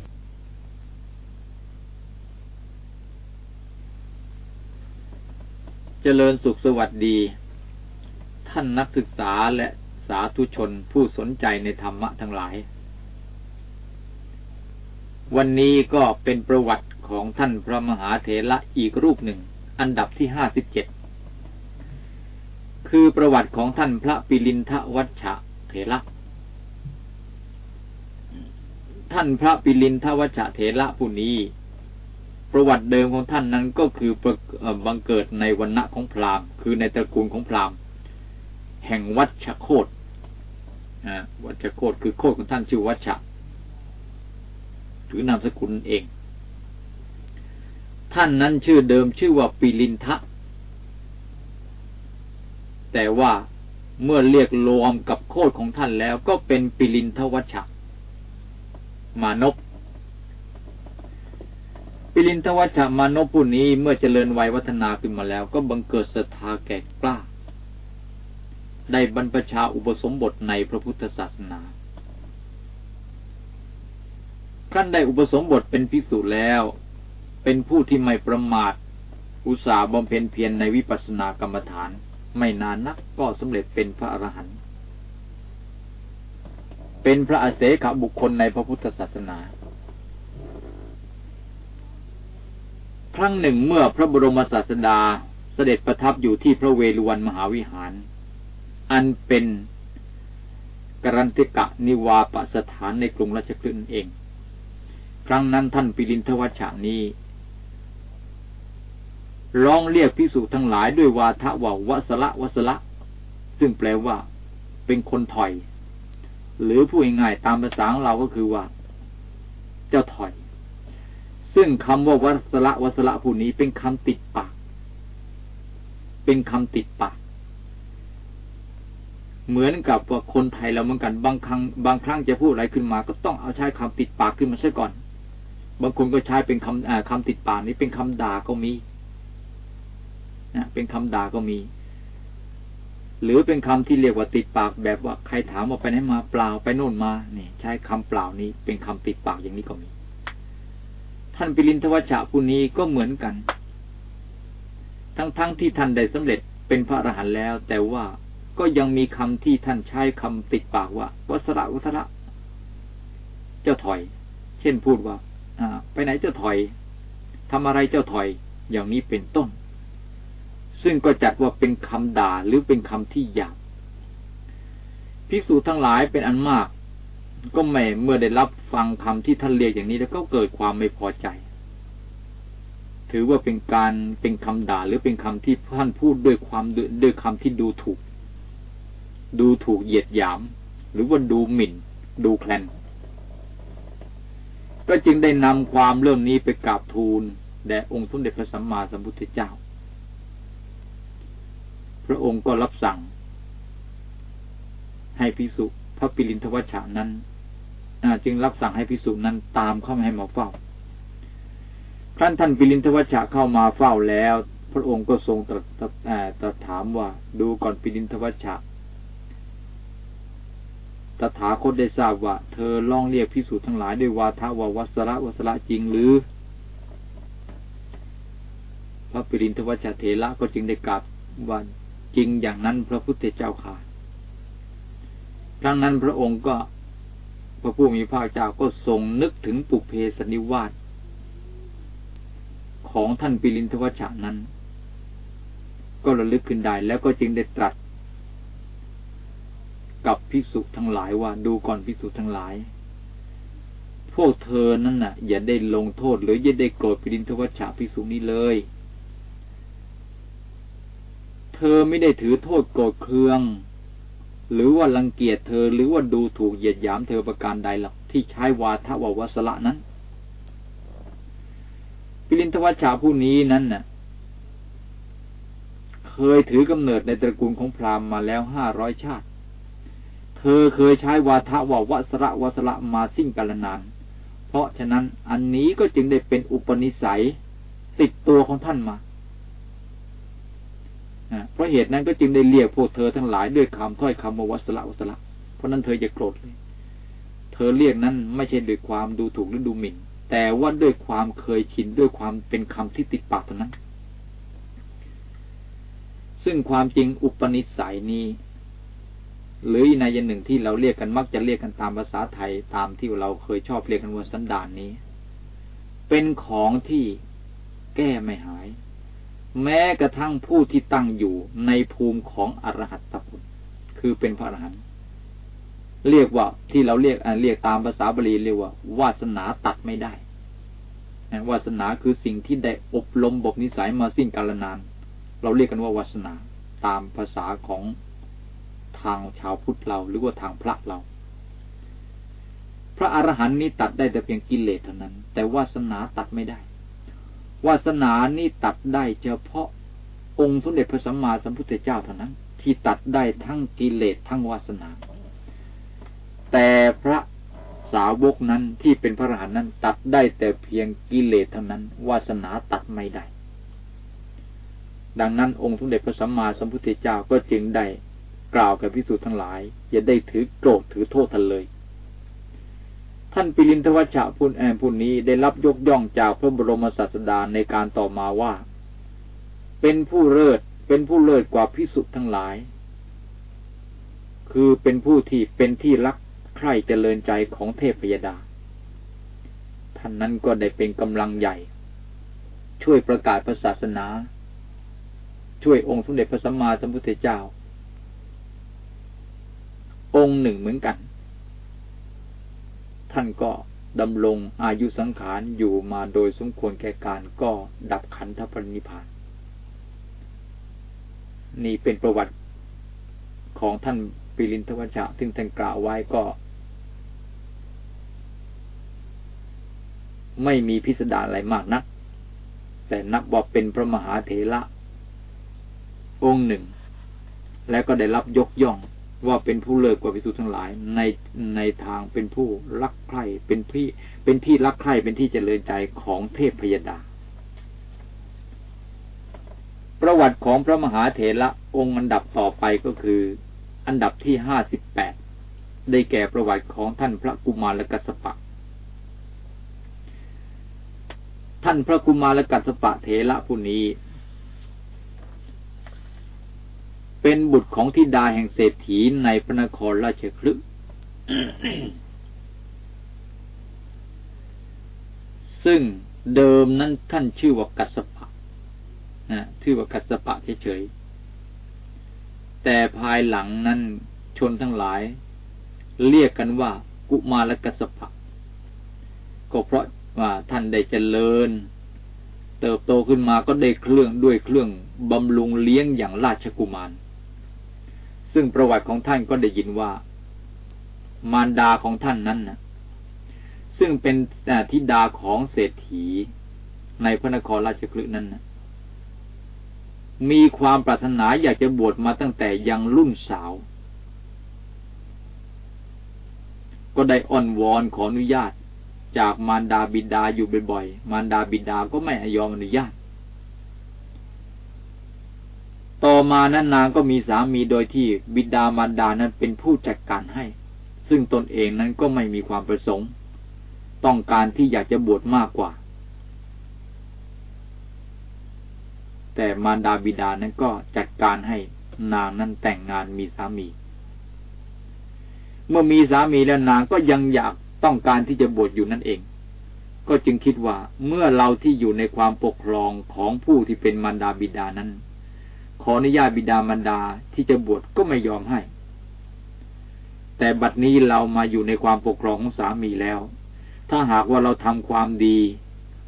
เจริญสุขสวัสดี ท่านนักศึกษาและสาธุชนผู้สนใจในธรรมะทั้งหลาย วันนี้ก็เป็นประวัติของท่านพระมหาเถระอีกรูปหนึ่ง อันดับที่ห้าสิบเจ็ด คือประวัติของท่านพระปิลินทวัชชะเถระท่านพระปิลินทวัชชะเถระผู้นี้ ประวัติเดิมของท่านนั้นก็คือบังเกิดในวันณะของพราหมณ์ คือในตระกูลของพราหมณ์ แห่งวัชโคตวัชโคตคือโคตของท่านชื่อวัชชะหรือนามสกุลเอง ท่านนั้นชื่อเดิมชื่อว่าปิลินทะ แต่ว่าเมื่อเรียกรวมกับโคดของท่านแล้วก็เป็นปิลินทวัชะมานพปิลินทวัชะมานพผู้นี้เมื่อเจริญวัยวัฒนาขึ้นมาแล้ว ก็บังเกิดศรัทธาแก่กล้า ได้บรรพชาอุปสมบทในพระพุทธศาสนาครั้นได้อุปสมบทเป็นภิกษุแล้ว เป็นผู้ที่ไม่ประมาท อุตสาห์บำเพ็ญเพียรในวิปัสสนากรรมฐาน ไม่นานนักก็สำเร็จเป็นพระอรหันต์เป็นพระอาเสขบุคคลในพระพุทธศาสนา ครั้งหนึ่งเมื่อพระบรมศาสดาเสด็จประทับอยู่ที่พระเวฬุวันมหาวิหาร อันเป็นกรันติกะนิวาปสถานในกรุงราชคลื่นเอง ครั้งนั้นท่านปิรินทวัชชานี้ ร้องเรียกพิสูจทั้งหลายด้วยวาทะว่าวสละวสละ ซึ่งแปลว่า เป็นคนถอย หรือผู้ง่ายๆตามภาษาของเราก็คือว่า เจ้าถอย ซึ่งคำว่าวัสละวสละผู้นี้เป็นคำติดปาก เป็นคำติดปาก เหมือนกับว่าคนไทยเราเหมือนกันบางครั้งบางครั้งจะพูดอะไรขึ้นมา ก็ต้องเอาใช้คำติดปากขึ้นมาซะก่อน บางคนก็ใช้เป็นคำคำติดปากนี้เป็นคำด่าก็มี นะเป็นคำด่าก็มี หรือเป็นคำที่เรียกว่าติดปากแบบว่า ใครถามว่าไปไหนมาเปล่าไปโน่นมานี่ใช้คำเปล่านี้ เป็นคำติดปากอย่างนี้ก็มี ท่านปิรินทวัชชะผู้นี้ก็เหมือนกัน ทั้งๆทที่ท่านได้สำเร็จเป็นพระอรหันต์แล้ว แต่ว่าก็ยังมีคำที่ท่านใช้คำติดปากว่าวัสระวัสระเจ้าถอย เช่นพูดว่า อ่า ไปไหนเจ้าถอยทำอะไรเจ้าถอย อย่างนี้เป็นต้น ซึ่งก็จัดว่าเป็นคำด่าหรือเป็นคำที่หยาบภิกษุทั้งหลายเป็นอันมาก ก็ไม่เมื่อได้รับฟังคำที่ท่านเรียกอย่างนี้แล้วก็เกิดความไม่พอใจ ถือว่าเป็นการเป็นคำด่าหรือเป็นคำที่ท่านพูดด้วยความด้วยคำที่ดูถูก ดูถูกเหยียดหยาม หรือว่าดูหมิ่น ดูแคลนก็จึงได้นำความเรื่องนี้ไปกราบทูลแด่องค์สมเด็จพระสัมมาสัมพุทธเจ้า ระองค์ก็รับสั่ง ให้พิสุพระปิรินทวัชานั้นจึงรับสั่งให้พิสุนั้นตามเข้ามาให้มาเฝ้าครั้นท่านปิรินทวัชชาเข้ามาเฝ้าแล้ว พระองค์ก็ทรงตรัสตรัสถามว่า ดูก่อนปิรินทวัชชาตถาคตได้ทราบว่า เธอล่องเรียกพิสูจน์ทั้งหลายด้วยวาทว่าวัสระวัสระจริงหรือ พระปิรินทวัชาเถระก็จึงได้กราบว่า จริงอย่างนั้นพระพุทธเจ้าค่ะครั้งนั้นพระองค์ก็พระผู้มีพระเจ้าก็ทรงนึกถึงปุเพสนิวาสของท่านปิลินทวชานั้น ก็ระลึกขึ้นได้แล้วก็จึงได้ตรัส กับภิกษุทั้งหลายว่าดูก่อนภิกษุทั้งหลาย พวกเธอนั้นน่ะ อย่าได้ลงโทษหรืออย่าได้โกรธปิลินทวชาภิกษุนี้เลย เธอไม่ได้ถือโทษโกรธเคือง หรือว่ารังเกียจเธอหรือว่าดูถูกเหยียดหยามเธอประการใดหรอกที่ใช้วาทววัสละนั้นปิลินทวัชชาผู้นี้นั้นน่ะ เคยถือกำเนิดในตระกูลของพราหมณ์มาแล้วห้าร้อยชาติ เธอเคยใช้วาทววัสระวัสละมาสิ้นกาลนาน เพราะฉะนั้นอันนี้ก็จึงได้เป็นอุปนิสัยติดตัวของท่านมา เพราะเหตุนั้นก็จึงได้เรียกพวกเธอทั้งหลายด้วยคำถ้อยคำว่าวัสละวัสละ เพราะนั้นเธออย่าโกรธเลย เธอเรียกนั้นไม่ใช่ด้วยความดูถูกหรือดูหมิ่น แต่ว่าด้วยความเคยชินด้วยความเป็นคำที่ติดปากเท่านั้น ซึ่งความจริงอุปนิสัยนี้ หรือในยันหนึ่งที่เราเรียกกันมักจะเรียกกันตามภาษาไทยตามที่เราเคยชอบเรียกกันว่าสันดานนี้ เป็นของที่แก้ไม่หาย แม้กระทั่งผู้ที่ตั้งอยู่ในภูมิของอรหัตตผลคือเป็นพระอรหันต์เรียกว่าที่เราเรียกเรียกตามภาษาบาลีเรียกว่า วาสนาตัดไม่ได้วาสนาคือสิ่งที่ได้อบรมบทนิสัยมาสิ้นกาลนาน เราเรียกกันว่าวาสนาตามภาษาของทางชาวพุทธเราหรือว่าทางพระเรา พระอรหันต์นี้ตัดได้แต่เพียงกิเลสเท่านั้น แต่วาสนาตัดไม่ได้ วาสนานี่ตัดได้เฉพาะองค์สมเด็จพระสัมมาสัมพุทธเจ้าเท่านั้น ที่ตัดได้ทั้งกิเลสทั้งวาสนา แต่พระสาวกนั้นที่เป็นพระอรหันต์นั้น ตัดได้แต่เพียงกิเลสเท่านั้น วาสนาตัดไม่ได้ ดังนั้นองค์สมเด็จพระสัมมาสัมพุทธเจ้าก็จึงได้กล่าวกับพิสูจน์ทั้งหลาย อย่าได้ถือโกรธถือโทษท่านเลย ท่านปิลินทวัชะพุนแอมพุนนี้ได้รับยกย่องจากพระบรมศาสดาในการต่อมาว่า เป็นผู้เลิศเป็นผู้เลิศกว่าพิสุทั้งหลาย คือเป็นผู้ที่เป็นที่รักใคร่เจริญใจของเทพยดา ท่านนั้นก็ได้เป็นกำลังใหญ่ ช่วยประกาศศาสนา ช่วยองค์สมเด็จพระสัมมาสัมพุทธเจ้า องค์หนึ่งเหมือนกัน ท่านก็ดำรงอายุสังขารอยู่มาโดยสมควรแก่การก็ดับขันธปรินิพาน นี่เป็นประวัติของท่านปิรินทวัชชะซึ่งท่านกล่าวไว้ก็ ไม่มีพิสดารอะไรมากนัก แต่นับว่าเป็นพระมหาเถระองค์หนึ่ง และก็ได้รับยกย่อง ว่าเป็นผู้เลิศกว่าพิสุทั้งหลาย ในในทางเป็นผู้รักใคร่เป็นพี่เป็นที่รักใคร่เป็นที่เจริญใจของเทพพยดา ประวัติของพระมหาเถระองค์อันดับต่อไปก็คือ อันดับที่ห้าสิบแปดได้แก่ประวัติของท่านพระกุมารกัสปะ ท่านพระกุมารกัสปะเถระผู้นี้ เป็นบุตรของธิดาแห่งเศรษฐีในพระนครราชคลึซึ่งเดิมนั้นท่านชื่อว่ากัสปะนะชื่อว่ากัสปะเฉยๆ แต่ภายหลังนั้นชนทั้งหลาย เรียกกันว่า กุมารกัสปะ ก็เพราะว่าท่านได้เจริญ เติบโตขึ้นมาก็ได้เครื่องด้วยเครื่องบำรุงเลี้ยงอย่างราชกุมาร ซึ่งประวัติของท่านก็ได้ยินว่า มารดาของท่านนั้นนะซึ่งเป็นธิดาของเศรษฐีในพระนครราชคลึนั้นนะมีความปรารถนาอยากจะบวชมาตั้งแต่ยังรุ่นสาว ก็ได้อ่อนวอนขออนุญาต จากมารดาบิดาอยู่บ่อยๆ มารดาบิดาก็ไม่ยอมอนุญาต ต่อมานั้นนางก็มีสามีโดยที่บิดามารดานั้นเป็นผู้จัดการให้ ซึ่งตนเองนั้นก็ไม่มีความประสงค์ ต้องการที่อยากจะบวชมากกว่า แต่มารดาบิดานั้นก็จัดการให้นางนั้นแต่งงานมีสามี เมื่อมีสามีแล้วนางก็ยังอยากต้องการที่จะบวชอยู่นั่นเอง ก็จึงคิดว่าเมื่อเราที่อยู่ในความปกครองของผู้ที่เป็นมารดาบิดานั้น ออนุญาตบิดามารดาที่จะบวชก็ไม่ยอมให้ แต่บัดนี้เรามาอยู่ในความปกครองของสามีแล้ว ถ้าหากว่าเราทำความดี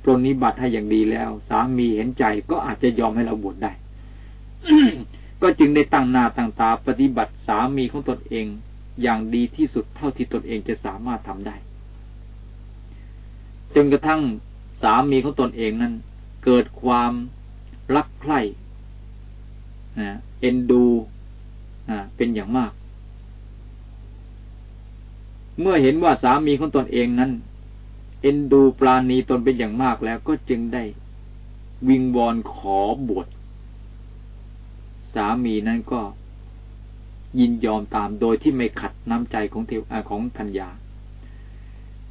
ปรนนิบัติให้อย่างดีแล้ว สามีเห็นใจก็อาจจะยอมให้เราบวชได้ ก็จึงได้ตั้งหน้าตั้งตาปฏิบัติสามีของตนเองอย่างดีที่สุดเท่าที่ตนเองจะสามารถทำได้จนกระทั่งสามีของตนเองนั้น เกิดความรักใคร่ เอ็นดูเป็นอย่างมาก เมื่อเห็นว่าสามีของตนเองนั้น เอ็นดูปราณีตนเป็นอย่างมากแล้วก็จึงได้ วิงวอนขอบวชสามีนั้นก็ยินยอมตามโดยที่ไม่ขัดน้ำใจของเทวของธัญญา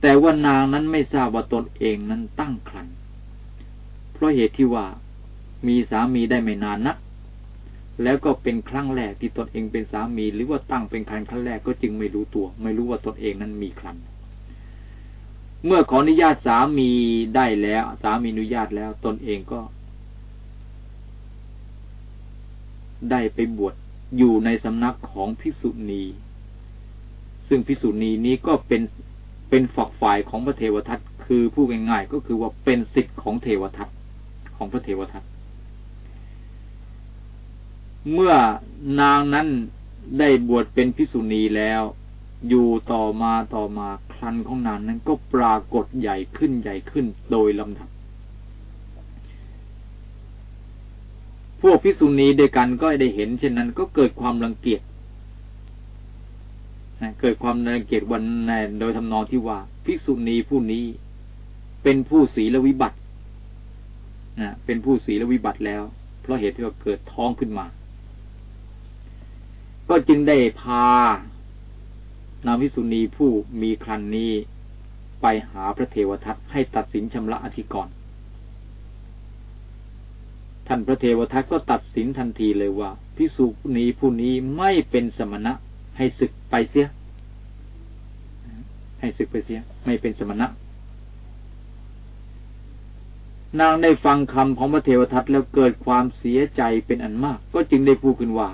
แต่ว่านางนั้นไม่ทราบว่าตนเองนั้นตั้งครรภ์เพราะเหตุที่ว่ามีสามีได้ไม่นานนัก แล้วก็เป็นครั้งแรกที่ตนเองเป็นสามี หรือว่าตั้งเป็นครันครั้งแรกก็จึงไม่รู้ตัว ไม่รู้ว่าตนเองนั้นมีครันเมื่อขออนุญาตสามีได้แล้ว สามีอนุญาตแล้ว ตนเองก็ ได้ไปบวชอยู่ในสำนักของพิสุณีซึ่งพิสุณีนี้ก็เป็นเป็นฝักฝ่ายของพระเทวทัตคือผู้ง่ายๆก็คือว่าเป็นสิทธิ์ของเทวทัตของพระเทวทัต เมื่อนางนั้นได้บวชเป็นพิสุณีแล้ว อยู่ต่อมาต่อมาครันของนางนั้นก็ปรากฏใหญ่ขึ้นใหญ่ขึ้นโดยลำดับ พวกพิสุณีเดียกันก็ได้เห็นเช่นนั้นก็เกิดความรังเกียจเกิดความรังเกียจวันแนโดยทำนองที่ว่าพิสุณีผู้นี้เป็นผู้ศีลวิบัตินะเป็นผู้ศีลวิบัติแล้ว เพราะเหตุที่ว่าเกิดท้องขึ้นมา ก็จึงได้พานางวิสุณีผู้มีครันนี้ไปหาพระเทวทัตให้ตัดสินชำระอธิกรณ์ท่านพระเทวทัตก็ตัดสินทันทีเลยว่าพิสุณีผู้นี้ไม่เป็นสมณะ ให้ศึกไปเสีย ให้ศึกไปเสีย ไม่เป็นสมณะ นางได้ฟังคำของพระเทวทัตแล้วเกิดความเสียใจเป็นอันมาก ก็จึงได้พูดขึ้นว่า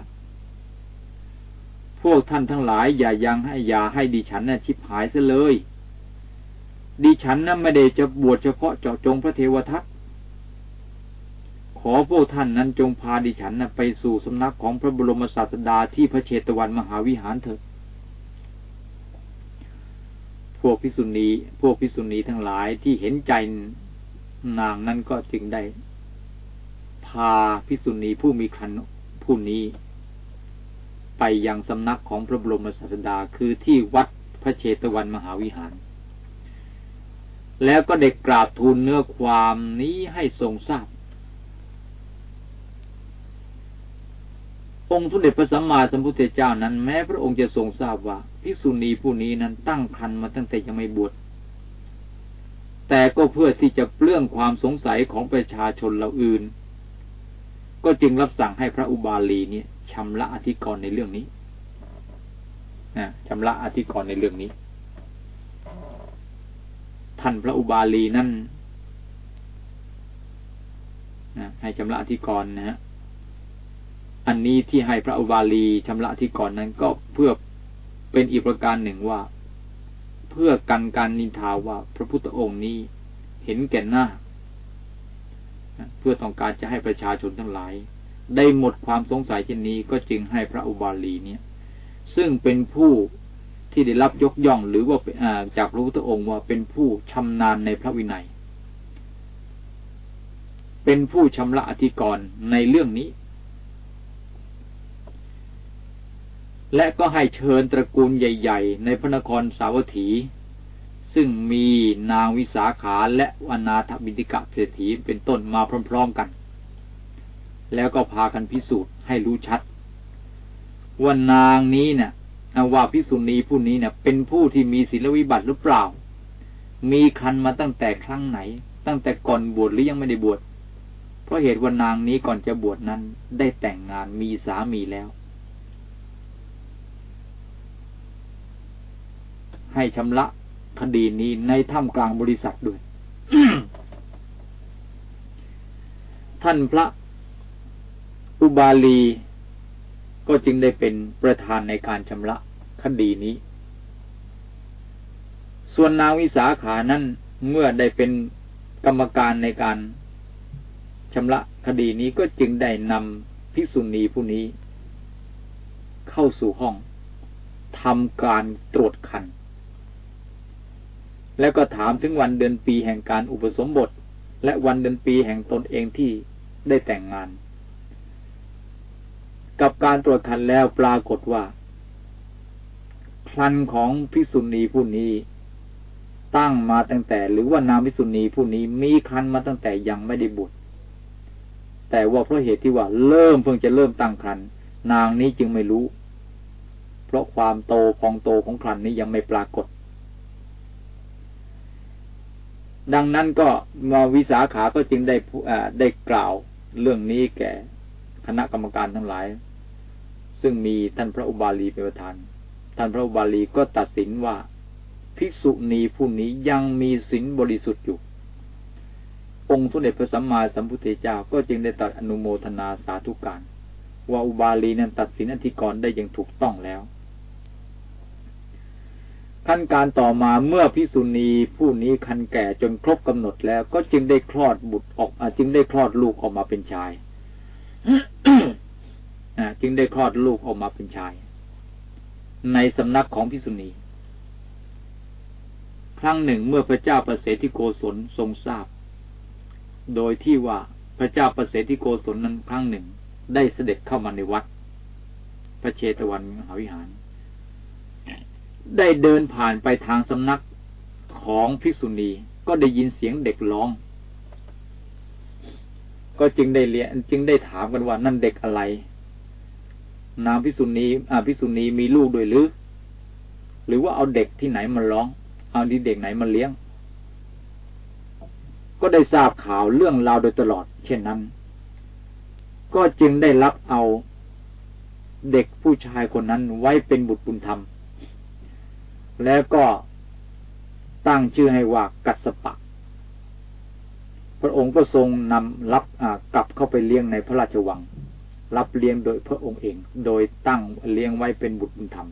พวกท่านทั้งหลายอย่ายังให้อย่าให้ดิฉันนะ่ะชิบหายซะเลย ดิฉันนะ่ะไม่ได้จะบวชเฉพาะเจาะจงพระเทวทัตขอพวกท่านนั้นจงพาดิฉันนะไปสู่สำนักของพระบรมศาสดาที่พระเชตวันมหาวิหารเถิดพวกพิสุณีพวกพิสุณีทั้งหลายที่เห็นใจนางนั้นก็จึงได้ พาพิสุณีผู้มีคันผู้นี้ ไปยังสำนักของพระบรมศาสดาคือที่วัดพระเชตวันมหาวิหาร แล้วก็เด็กกราบทูลเนื้อความนี้ให้ทรงทราบ องค์สมเด็จพระสัมมาสัมพุทธเจ้านั้นแม้พระองค์จะทรงทราบว่าภิกษุณีผู้นี้นั้นตั้งครรภ์มาตั้งแต่ยังไม่บวชแต่ก็เพื่อที่จะเปลื้องความสงสัยของประชาชนเราอื่น ก็จึงรับสั่งให้พระอุบาลีเนี่ย ชำระอธิกรณ์ในเรื่องนี้นะชำระอธิกรณ์ในเรื่องนี้ ท่านพระอุบาลีนั่นนะให้ชำระอธิกรณ์นะฮะอันนี้ที่ให้พระอุบาลีชำระอธิกรณ์นั้นก็เพื่อเป็นอีกประการหนึ่งว่า เพื่อกันการนินทาว่าพระพุทธองค์นี้เห็นแก่หน้า เพื่อต้องการจะให้ประชาชนทั้งหลาย ได้หมดความสงสัยเช่นนี้ก็จึงให้พระอุบาลีเนี่ย ซึ่งเป็นผู้ที่ได้รับยกย่องหรือว่าจากพระพุทธองค์ว่าเป็นผู้ชำนาญในพระวินัย เป็นผู้ชำระอธิกรณ์ในเรื่องนี้ และก็ให้เชิญตระกูลใหญ่ ๆ ในพระนครสาวัตถี ซึ่งมีนางวิสาขาและวนาถบิติกะเศรษฐีเป็นต้นมาพร้อม ๆ กัน แล้วก็พากันพิสูจน์ให้รู้ชัด ว่านางนี้เนี่ยว่าพิสุณีผู้นี้เนี่ยเป็นผู้ที่มีศีลวิบัติหรือเปล่า มีคันมาตั้งแต่ครั้งไหน ตั้งแต่ก่อนบวชหรือยังไม่ได้บวชเพราะเหตุว่านางนี้ก่อนจะบวชนั้น ได้แต่งงานมีสามีแล้ว ให้ชำระคดีนี้ในถ้ำกลางบริษัทด้วย ท่านพระ อุบาลีก็จึงได้เป็นประธานในการชำระคดีนี้ ส่วนนางวิสาขานั้นเมื่อได้เป็นกรรมการในการชำระคดีนี้ก็จึงได้นำภิกษุณีผู้นี้ เข้าสู่ห้องทำการตรวจคัน แล้วก็ถามถึงวันเดือนปีแห่งการอุปสมบท และวันเดือนปีแห่งตนเองที่ได้แต่งงาน กับการตรวจคันแล้วปรากฏว่าคันของพิสุณีผู้นี้ ตั้งมาตั้งแต่ หรือว่านางพิสุณีผู้นี้มีคันมาตั้งแต่ยังไม่ได้บุตร แต่ว่าเพราะเหตุที่ว่า เริ่มเพิ่งจะเริ่มตั้งครรภ์นางนี้จึงไม่รู้ เพราะความโตพองโตของครันนี้ยังไม่ปรากฏ ดังนั้นก็มาวิสาขาก็จึงได้ได้กล่าวเรื่องนี้แก่คณะกรรมการทั้งหลาย ซึ่งมีท่านพระอุบาลีเป็นประธาน ท่านพระอุบาลีก็ตัดสินว่า ภิกษุณีผู้นี้ยังมีศีลบริสุทธิ์อยู่ องค์สมเด็จพระสัมมาสัมพุทธเจ้าก็จึงได้ตัดอนุโมทนาสาธุการ ว่าอุบาลีนั้นตัดสินอธิกรได้อย่างถูกต้องแล้วขั้นการต่อมาเมื่อพิสุณีผู้นี้คันแก่จนครบกำหนดแล้ว ก็จึงได้คลอดบุตรออกอจึงได้คลอดลูกออกมาเป็นชาย จึงได้คลอดลูกออกมาเป็นชาย ในสำนักของพิสุณีครั้งหนึ่งเมื่อพระเจ้าประเสฐที่โกศลทรงทราบ โดยที่ว่าพระเจ้าประเสฐที่โกศลนั้นครั้งหนึ่งได้เสด็จเข้ามาในวัด พระเชตวันมหาวิหาร ได้เดินผ่านไปทางสำนักของภิกษุณีก็ได้ยินเสียงเด็กร้อง ก็จึงได้เรียนจึงได้ถามกันว่านั่นเด็กอะไร นางภิกษุณีอ่าภิกษุณีมีลูกด้วยหรือ หรือว่าเอาเด็กที่ไหนมาร้อง เอาที่เด็กไหนมาเลี้ยง ก็ได้ทราบข่าวเรื่องราวโดยตลอด เช่นนั้น ก็จึงได้รับเอาเด็กผู้ชายคนนั้นไว้เป็นบุตรบุญธรรม แล้วก็ตั้งชื่อให้ว่ากัสปะ พระองค์ก็ทรงนำรับกลับเข้าไปเลี้ยงในพระราชวัง รับเลี้ยงโดยพระองค์เอง โดยตั้งเลี้ยงไว้เป็นบุตรบุญธรรม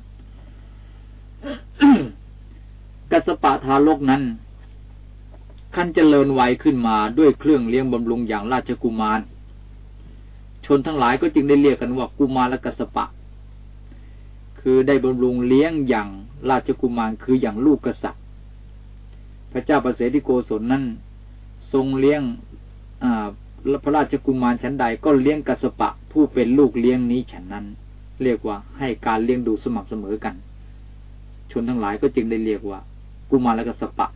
กัสปะทารกนั้นขั้นเจริญวัยขึ้นมาด้วยเครื่องเลี้ยงบำรุงอย่างราชกุมาร ชนทั้งหลายก็จึงได้เรียกกันว่ากุมารกัสปะ คือได้บำรุงเลี้ยงอย่างราชกุมารคืออย่างลูกกษัตริย์ พระเจ้าประเสริโกศลนั้นทรงเลี้ยง พระราชกุมารชั้นใดก็เลี้ยงกัสปะ ผู้เป็นลูกเลี้ยงนี้ฉันนั้น เรียกว่าให้การเลี้ยงดูสม่ำเสมอกัน ชนทั้งหลายก็จึงได้เรียกว่า กุมารและกัสปะ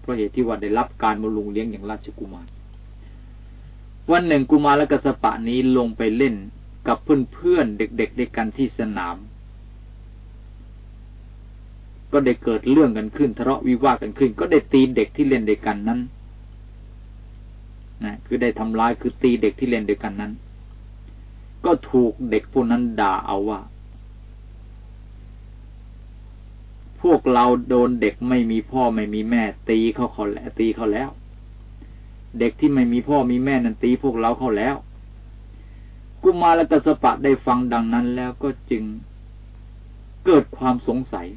เพราะเหตุที่ว่าได้รับการบำรุงเลี้ยงอย่างราชกุมาร วันหนึ่งกุมารและกัสปะนี้ลงไปเล่นกับเพื่อนๆเด็กๆด้วยกันที่สนาม ก็ได้เกิดเรื่องกันขึ้นทะเลาะวิวาทกันขึ้น ก็ได้ตีเด็กที่เล่นด้วยกันนั้น นะคือได้ทำร้ายคือตีเด็กที่เล่นด้วยกันนั้น ก็ถูกเด็กพวกนั้นด่าเอาว่า พวกเราโดนเด็กไม่มีพ่อไม่มีแม่ ตีเขาเขาแล้วตีเขาแล้ว เด็กที่ไม่มีพ่อมีแม่นั้นตีพวกเราเขาแล้ว กุมารและกัสปะได้ฟังดังนั้นแล้วก็จึงเกิดความสงสัย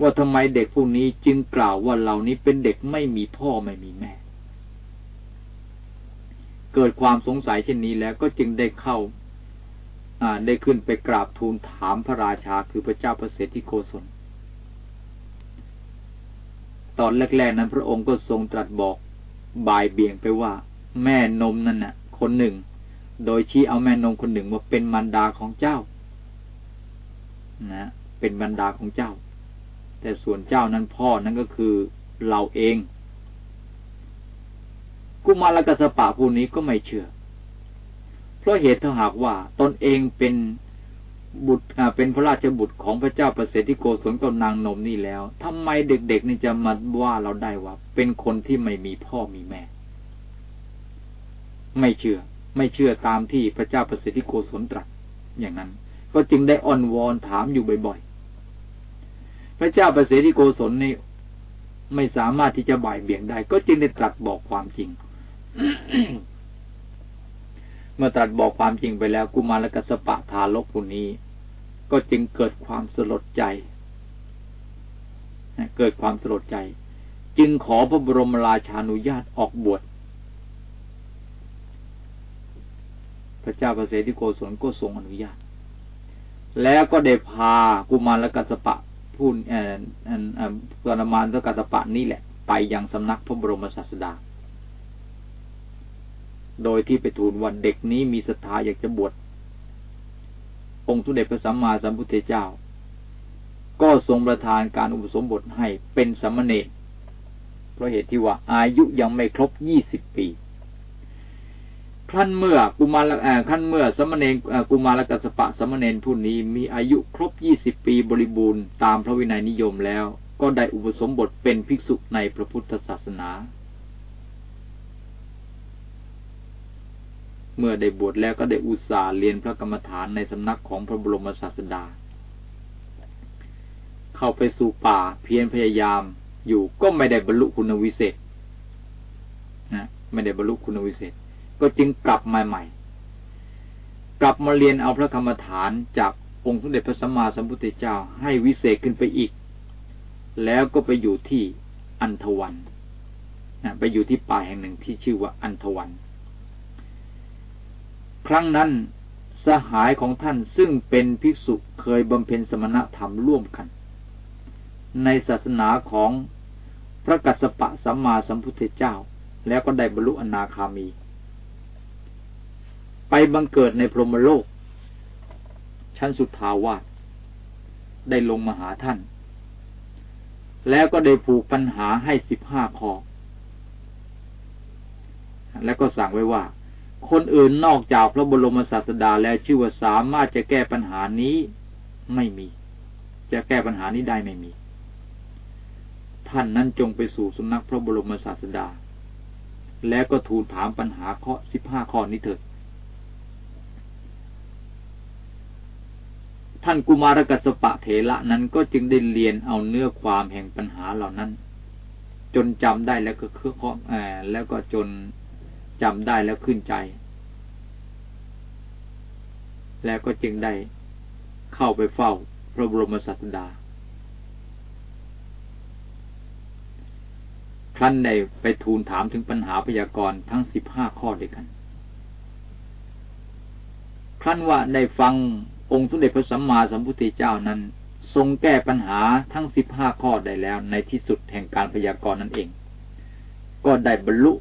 ว่าทำไมเด็กพวกนี้จึงกล่าวว่าเหล่านี้เป็นเด็กไม่มีพ่อไม่มีแม่ เกิดความสงสัยเช่นนี้แล้วก็จึงได้เข้าได้ขึ้นไปกราบทูลถามพระราชาคือพระเจ้าประเสฐที่โกศล ตอนแรกๆนั้นพระองค์ก็ทรงตรัสบอกบ่ายเบี่ยงไปว่า แม่นมนั่นน่ะ คนหนึ่ง โดยชี้เอาแม่นมคนหนึ่งว่าเป็นมารดาของเจ้า นะ เป็นมารดาของเจ้า แต่ส่วนเจ้านั้นพ่อนั้นก็คือเราเอง กุมารกัสปะผู้นี้ก็ไม่เชื่อ เพราะเหตุถ้าหากว่าตนเองเป็นบุตรเป็นพระราชบุตรของพระเจ้าประเสริฐโกศลกับนางนมนี่แล้วทำไมเด็กๆนี่จะมาว่าเราได้ว่า เป็นคนที่ไม่มีพ่อมีแม่ ไม่เชื่อ ไม่เชื่อตามที่พระเจ้าประเสริฐโกศลตรัสอย่างนั้น ก็จึงได้อ้อนวอนถามอยู่บ่อยๆ พระเจ้าประเสริฐโกศลนี่ไม่สามารถที่จะบ่ายเบี่ยงได้ ก็จึงได้ตรัสบอกความจริง เมื่อตรัสบอกความจริงไปแล้ว กุมารกัสปะทารกผู้นี้ ก็จึงเกิดความสลดใจ เกิดความสลดใจ จึงขอพระบรมราชานุญาตออกบวชพระเจ้าเกษตรโกศลก็ทรงอนุญาต แล้วก็ได้พากุมารและกัสปะพูดเอ่อสนมานและกัสปะนี่แหละ ไปยังสำนักพระบรมศาสดา โดยที่ไปทูลว่าเด็กนี้มีศรัทธาอยากจะบวชองค์สุเด็จพระสัมมาสัมพุทธเจ้า ก็ทรงประทานการอุปสมบทให้เป็นสมณเณรเพราะเหตุที่ว่าอายุยังไม่ครบยี่สิบปีขั้นเมื่อกุมารขั้นเมื่อสมณเณรกุมารกัสปะสมณเณรผู้นี้มีอายุครบยี่สิบปีบริบูรณ์ตามพระวินัยนิยมแล้ว ก็ได้อุปสมบทเป็นภิกษุในพระพุทธศาสนา เมื่อได้บวชแล้วก็ได้อุตส่าห์เรียนพระกรรมฐานในสำนักของพระบรมศาสดา เข้าไปสู่ป่าเพียรพยายามอยู่ก็ไม่ได้บรรลุคุณวิเศษนะไม่ได้บรรลุคุณวิเศษ ก็จึงกลับมาใหม่ กลับมาเรียนเอาพระธรรมฐานจากองค์สมเด็จพระสัมมาสัมพุทธเจ้าให้วิเศษขึ้นไปอีก แล้วก็ไปอยู่ที่อันทวันนะไปอยู่ที่ป่าแห่งหนึ่งที่ชื่อว่าอันทวัน ครั้งนั้นสหายของท่านซึ่งเป็นภิกษุเคยบำเพ็ญสมณธรรมร่วมกัน ในศาสนาของพระกัสสปะสัมมาสัมพุทธเจ้า แล้วก็ได้บรรลุอนาคามี ไปบังเกิดในพรหมโลก ชั้นสุทาวาสได้ลงมาหาท่าน แล้วก็ได้ผูกปัญหาให้สิบห้าข้อแล้วก็สั่งไว้ว่า คนอื่นนอกจากพระบรมศาสดาแล้วชื่อว่าสามารถจะแก้ปัญหานี้ไม่มี จะแก้ปัญหานี้ได้ไม่มี ท่านนั้นจงไปสู่สำนักพระบรมศาสดา แล้วก็ทูลถามปัญหาข้อสิบห้าข้อนี้เถิดท่านกุมารกัสปะเถระนั้นก็จึงได้เรียนเอาเนื้อความแห่งปัญหาเหล่านั้น จนจำได้แล้วก็เครื่องอแล้วก็จน จำได้แล้วขึ้นใจ แล้วก็จึงได้เข้าไปเฝ้าพระบรมศาสดา ครั้นได้ไปทูลถามถึงปัญหาพยากรณ์ทั้งสิบห้าข้อด้วยกัน ครั้นว่าได้ฟังองค์สมเด็จพระสัมมาสัมพุทธเจ้านั้น ทรงแก้ปัญหาทั้งสิบห้าข้อได้แล้วในที่สุดแห่งการพยากรณ์นั่นเอง ก็ได้บรรลุ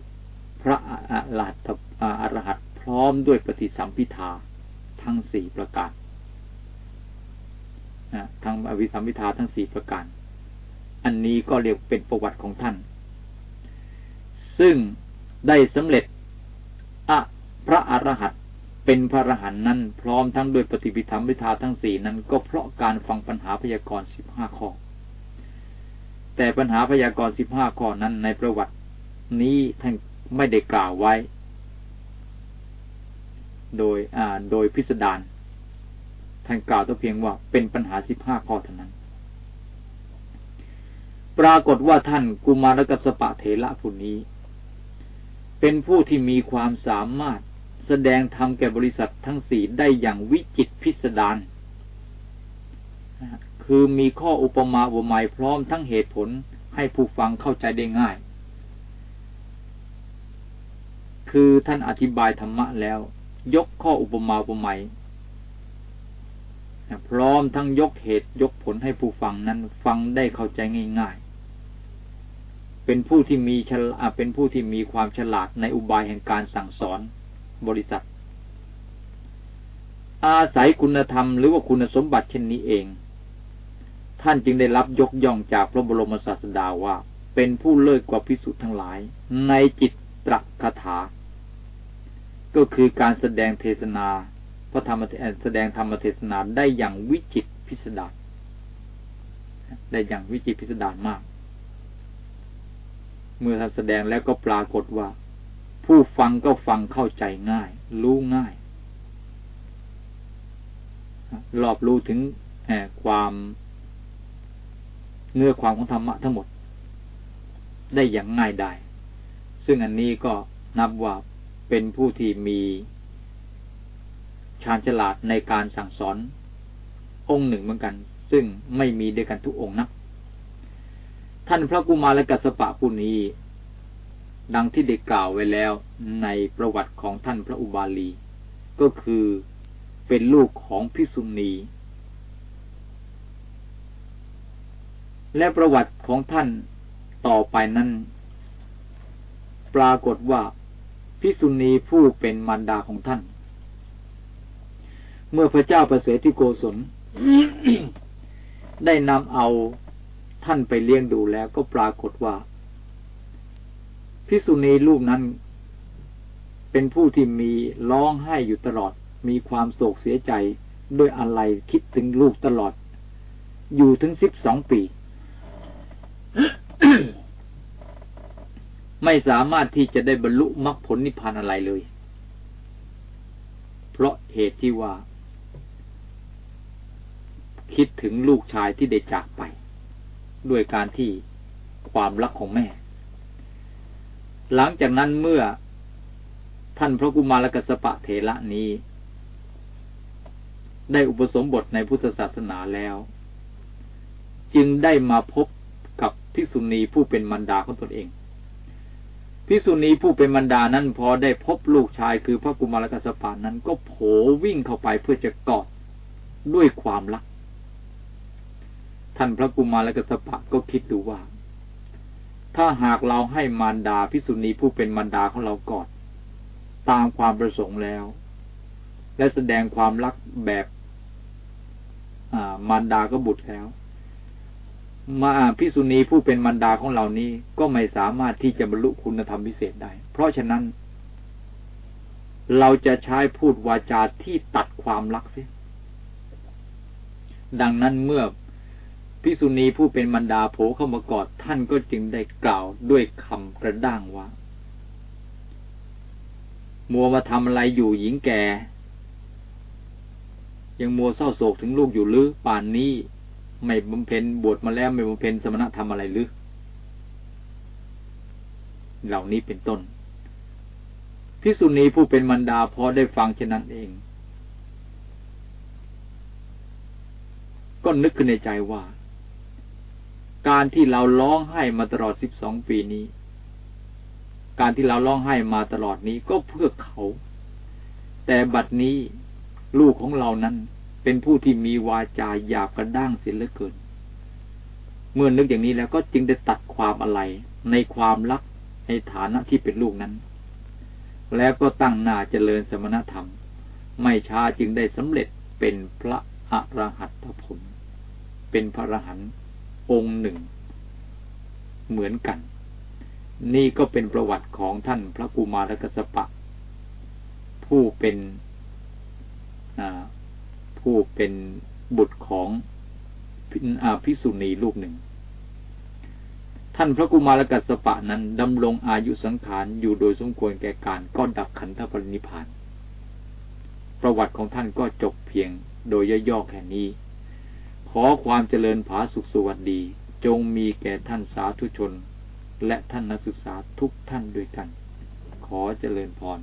พระอรหัตอรหัตพร้อมด้วยปฏิสัมพิทาทั้งสี่ประการทั้งอวิสัมพิทาทั้งสี่ประการ อันนี้ก็เรียกเป็นประวัติของท่าน ซึ่งได้สำเร็จอะพระอรหัตเป็นพระอรหันต์นั้น พร้อมทั้งด้วยปฏิปิธรรมวิธาทั้งสี่นั้น ก็เพราะการฟังปัญหาพยากรณ์สิบห้าข้อ แต่ปัญหาพยากรณ์สิบห้าข้อนั้นในประวัตินี้ท่าน ไม่ได้กล่าวไว้ โดยโดยพิสดารท่านกล่าวแต่เพียงว่าเป็นปัญหาสิบห้าข้อเท่านั้น ปรากฏว่าท่านกุมารกัสปะเถระผู้นี้ เป็นผู้ที่มีความสามารถแสดงธรรมแก่บริษัททั้งสี่ได้อย่างวิจิตพิสดารคือมีข้ออุปมาอุปไมยพร้อมทั้งเหตุผลให้ผู้ฟังเข้าใจได้ง่าย คือท่านอธิบายธรรมะแล้ว ยกข้ออุปมาอุปไมยพร้อมทั้งยกเหตุยกผลให้ผู้ฟังนั้นฟังได้เข้าใจง่าย ๆ เป็นผู้ที่มีฉลาดเป็นผู้ที่มีความฉลาดในอุบายแห่งการสั่งสอนบริษัท อาศัยคุณธรรมหรือว่าคุณสมบัติเช่นนี้เอง ท่านจึงได้รับยกย่องจากพระบรมศาสดาว่า เป็นผู้เลิศกว่าพิสุทธ์ทั้งหลาย ในจิตตรคาถา ก็คือการแสดงเทศนาพระธรรมแสดงธรรมเทศนาได้อย่างวิจิตพิสดารได้อย่างวิจิตพิสดารมาก เมื่อท่านแสดงแล้วก็ปรากฏว่า ผู้ฟังก็ฟังเข้าใจง่าย รู้ง่ายรอบรู้ถึงความเนื้อความของธรรมะทั้งหมด ได้อย่างง่ายได้ซึ่งอันนี้ก็นับว่า เป็นผู้ที่มีชาญฉลาดในการสั่งสอน องค์หนึ่งเหมือนกัน ซึ่งไม่มีด้วยกันทุกองค์นะท่านพระกุมารกัสปะผู้นี้ดังที่ได้กล่าวไว้แล้วในประวัติของท่านพระอุบาลี ก็คือเป็นลูกของพิสุณี และประวัติของท่านต่อไปนั้น ปรากฏว่า พิสุณีผู้เป็นมารดาของท่าน เมื่อพระเจ้าประเสริฐที่โกศลได้นำเอาท่านไปเลี้ยงดูแล้วก็ปรากฏว่าพิสุณีลูกนั้น เป็นผู้ที่มีร้องไห้อยู่ตลอด มีความโศกเสียใจด้วยอะไรคิดถึงลูกตลอด อยู่ถึงสิบสองปี ไม่สามารถที่จะได้บรรลุมรรคผลนิพพานอะไรเลย เพราะเหตุที่ว่า คิดถึงลูกชายที่ได้จากไป ด้วยการที่ความรักของแม่ หลังจากนั้นเมื่อท่านพระกุมารกัสปะเถระนี้ ได้อุปสมบทในพุทธศาสนาแล้ว จึงได้มาพบกับภิกษุณีผู้เป็นมารดาของตนเอง ภิกษุณีผู้เป็นมารดานั้นพอได้พบลูกชายคือพระกุมารกัสปะนั้นก็โผวิ่งเข้าไปเพื่อจะกอดด้วยความรัก ท่านพระกุมารกัสปะก็คิดดูว่า ถ้าหากเราให้มารดาภิกษุณีผู้เป็นมารดาของเรากอด ตามความประสงค์แล้ว และแสดงความรักแบบมารดาก็บุตรแล้ว มาพิสุณีผู้เป็นมารดาของเรานี้ก็ไม่สามารถที่จะบรรลุคุณธรรมพิเศษได้ เพราะฉะนั้น เราจะใช้พูดวาจาที่ตัดความรักเสียดังนั้นเมื่อพิสุณีผู้เป็นมารดาโผเข้ามากอดท่านก็จึงได้กล่าวด้วยคำกระด้างว่า มัวมาทำอะไรอยู่หญิงแก่ ยังมัวเศร้าโศกถึงลูกอยู่หรือป่านนี้ ไม่บำเพ็ญบวชมาแล้วไม่บำเพ็ญสมณธรรมอะไรหรือเหล่านี้เป็นต้นพิสุณีผู้เป็นมันดาพอได้ฟังเช่นนั้นเอง ก็นึกขึ้นในใจว่า การที่เราร้องไห้มาตลอดสิบสองปีนี้ การที่เราร้องไห้มาตลอดนี้ก็เพื่อเขา แต่บัดนี้ลูกของเรานั้น เป็นผู้ที่มีวาจาหยาบกระด้างเสียเหลือเกิน เมื่อนึกอย่างนี้แล้วก็จึงได้ตัดความอะไรในความรักในฐานะที่เป็นลูกนั้น แล้วก็ตั้งหน้าเจริญสมณธรรม ไม่ช้าจึงได้สำเร็จเป็นพระอรหัตผล เป็นพระอรหันต์องค์หนึ่ง เหมือนกัน นี่ก็เป็นประวัติของท่านพระกุมารกัสปะ ผู้เป็น ผู้เป็นบุตรของพิสุณีลูกหนึ่ง ท่านพระกุมารกัสปะนั้นดำรงอายุสังขารอยู่โดยสมควรแก่การก็ดับขันธปรินิพาน ประวัติของท่านก็จบเพียงโดยย่อๆแค่นี้ ขอความเจริญผาสุขสวัสดี จงมีแก่ท่านสาธุชน และท่านนักศึกษาทุกท่านด้วยกัน ขอเจริญพร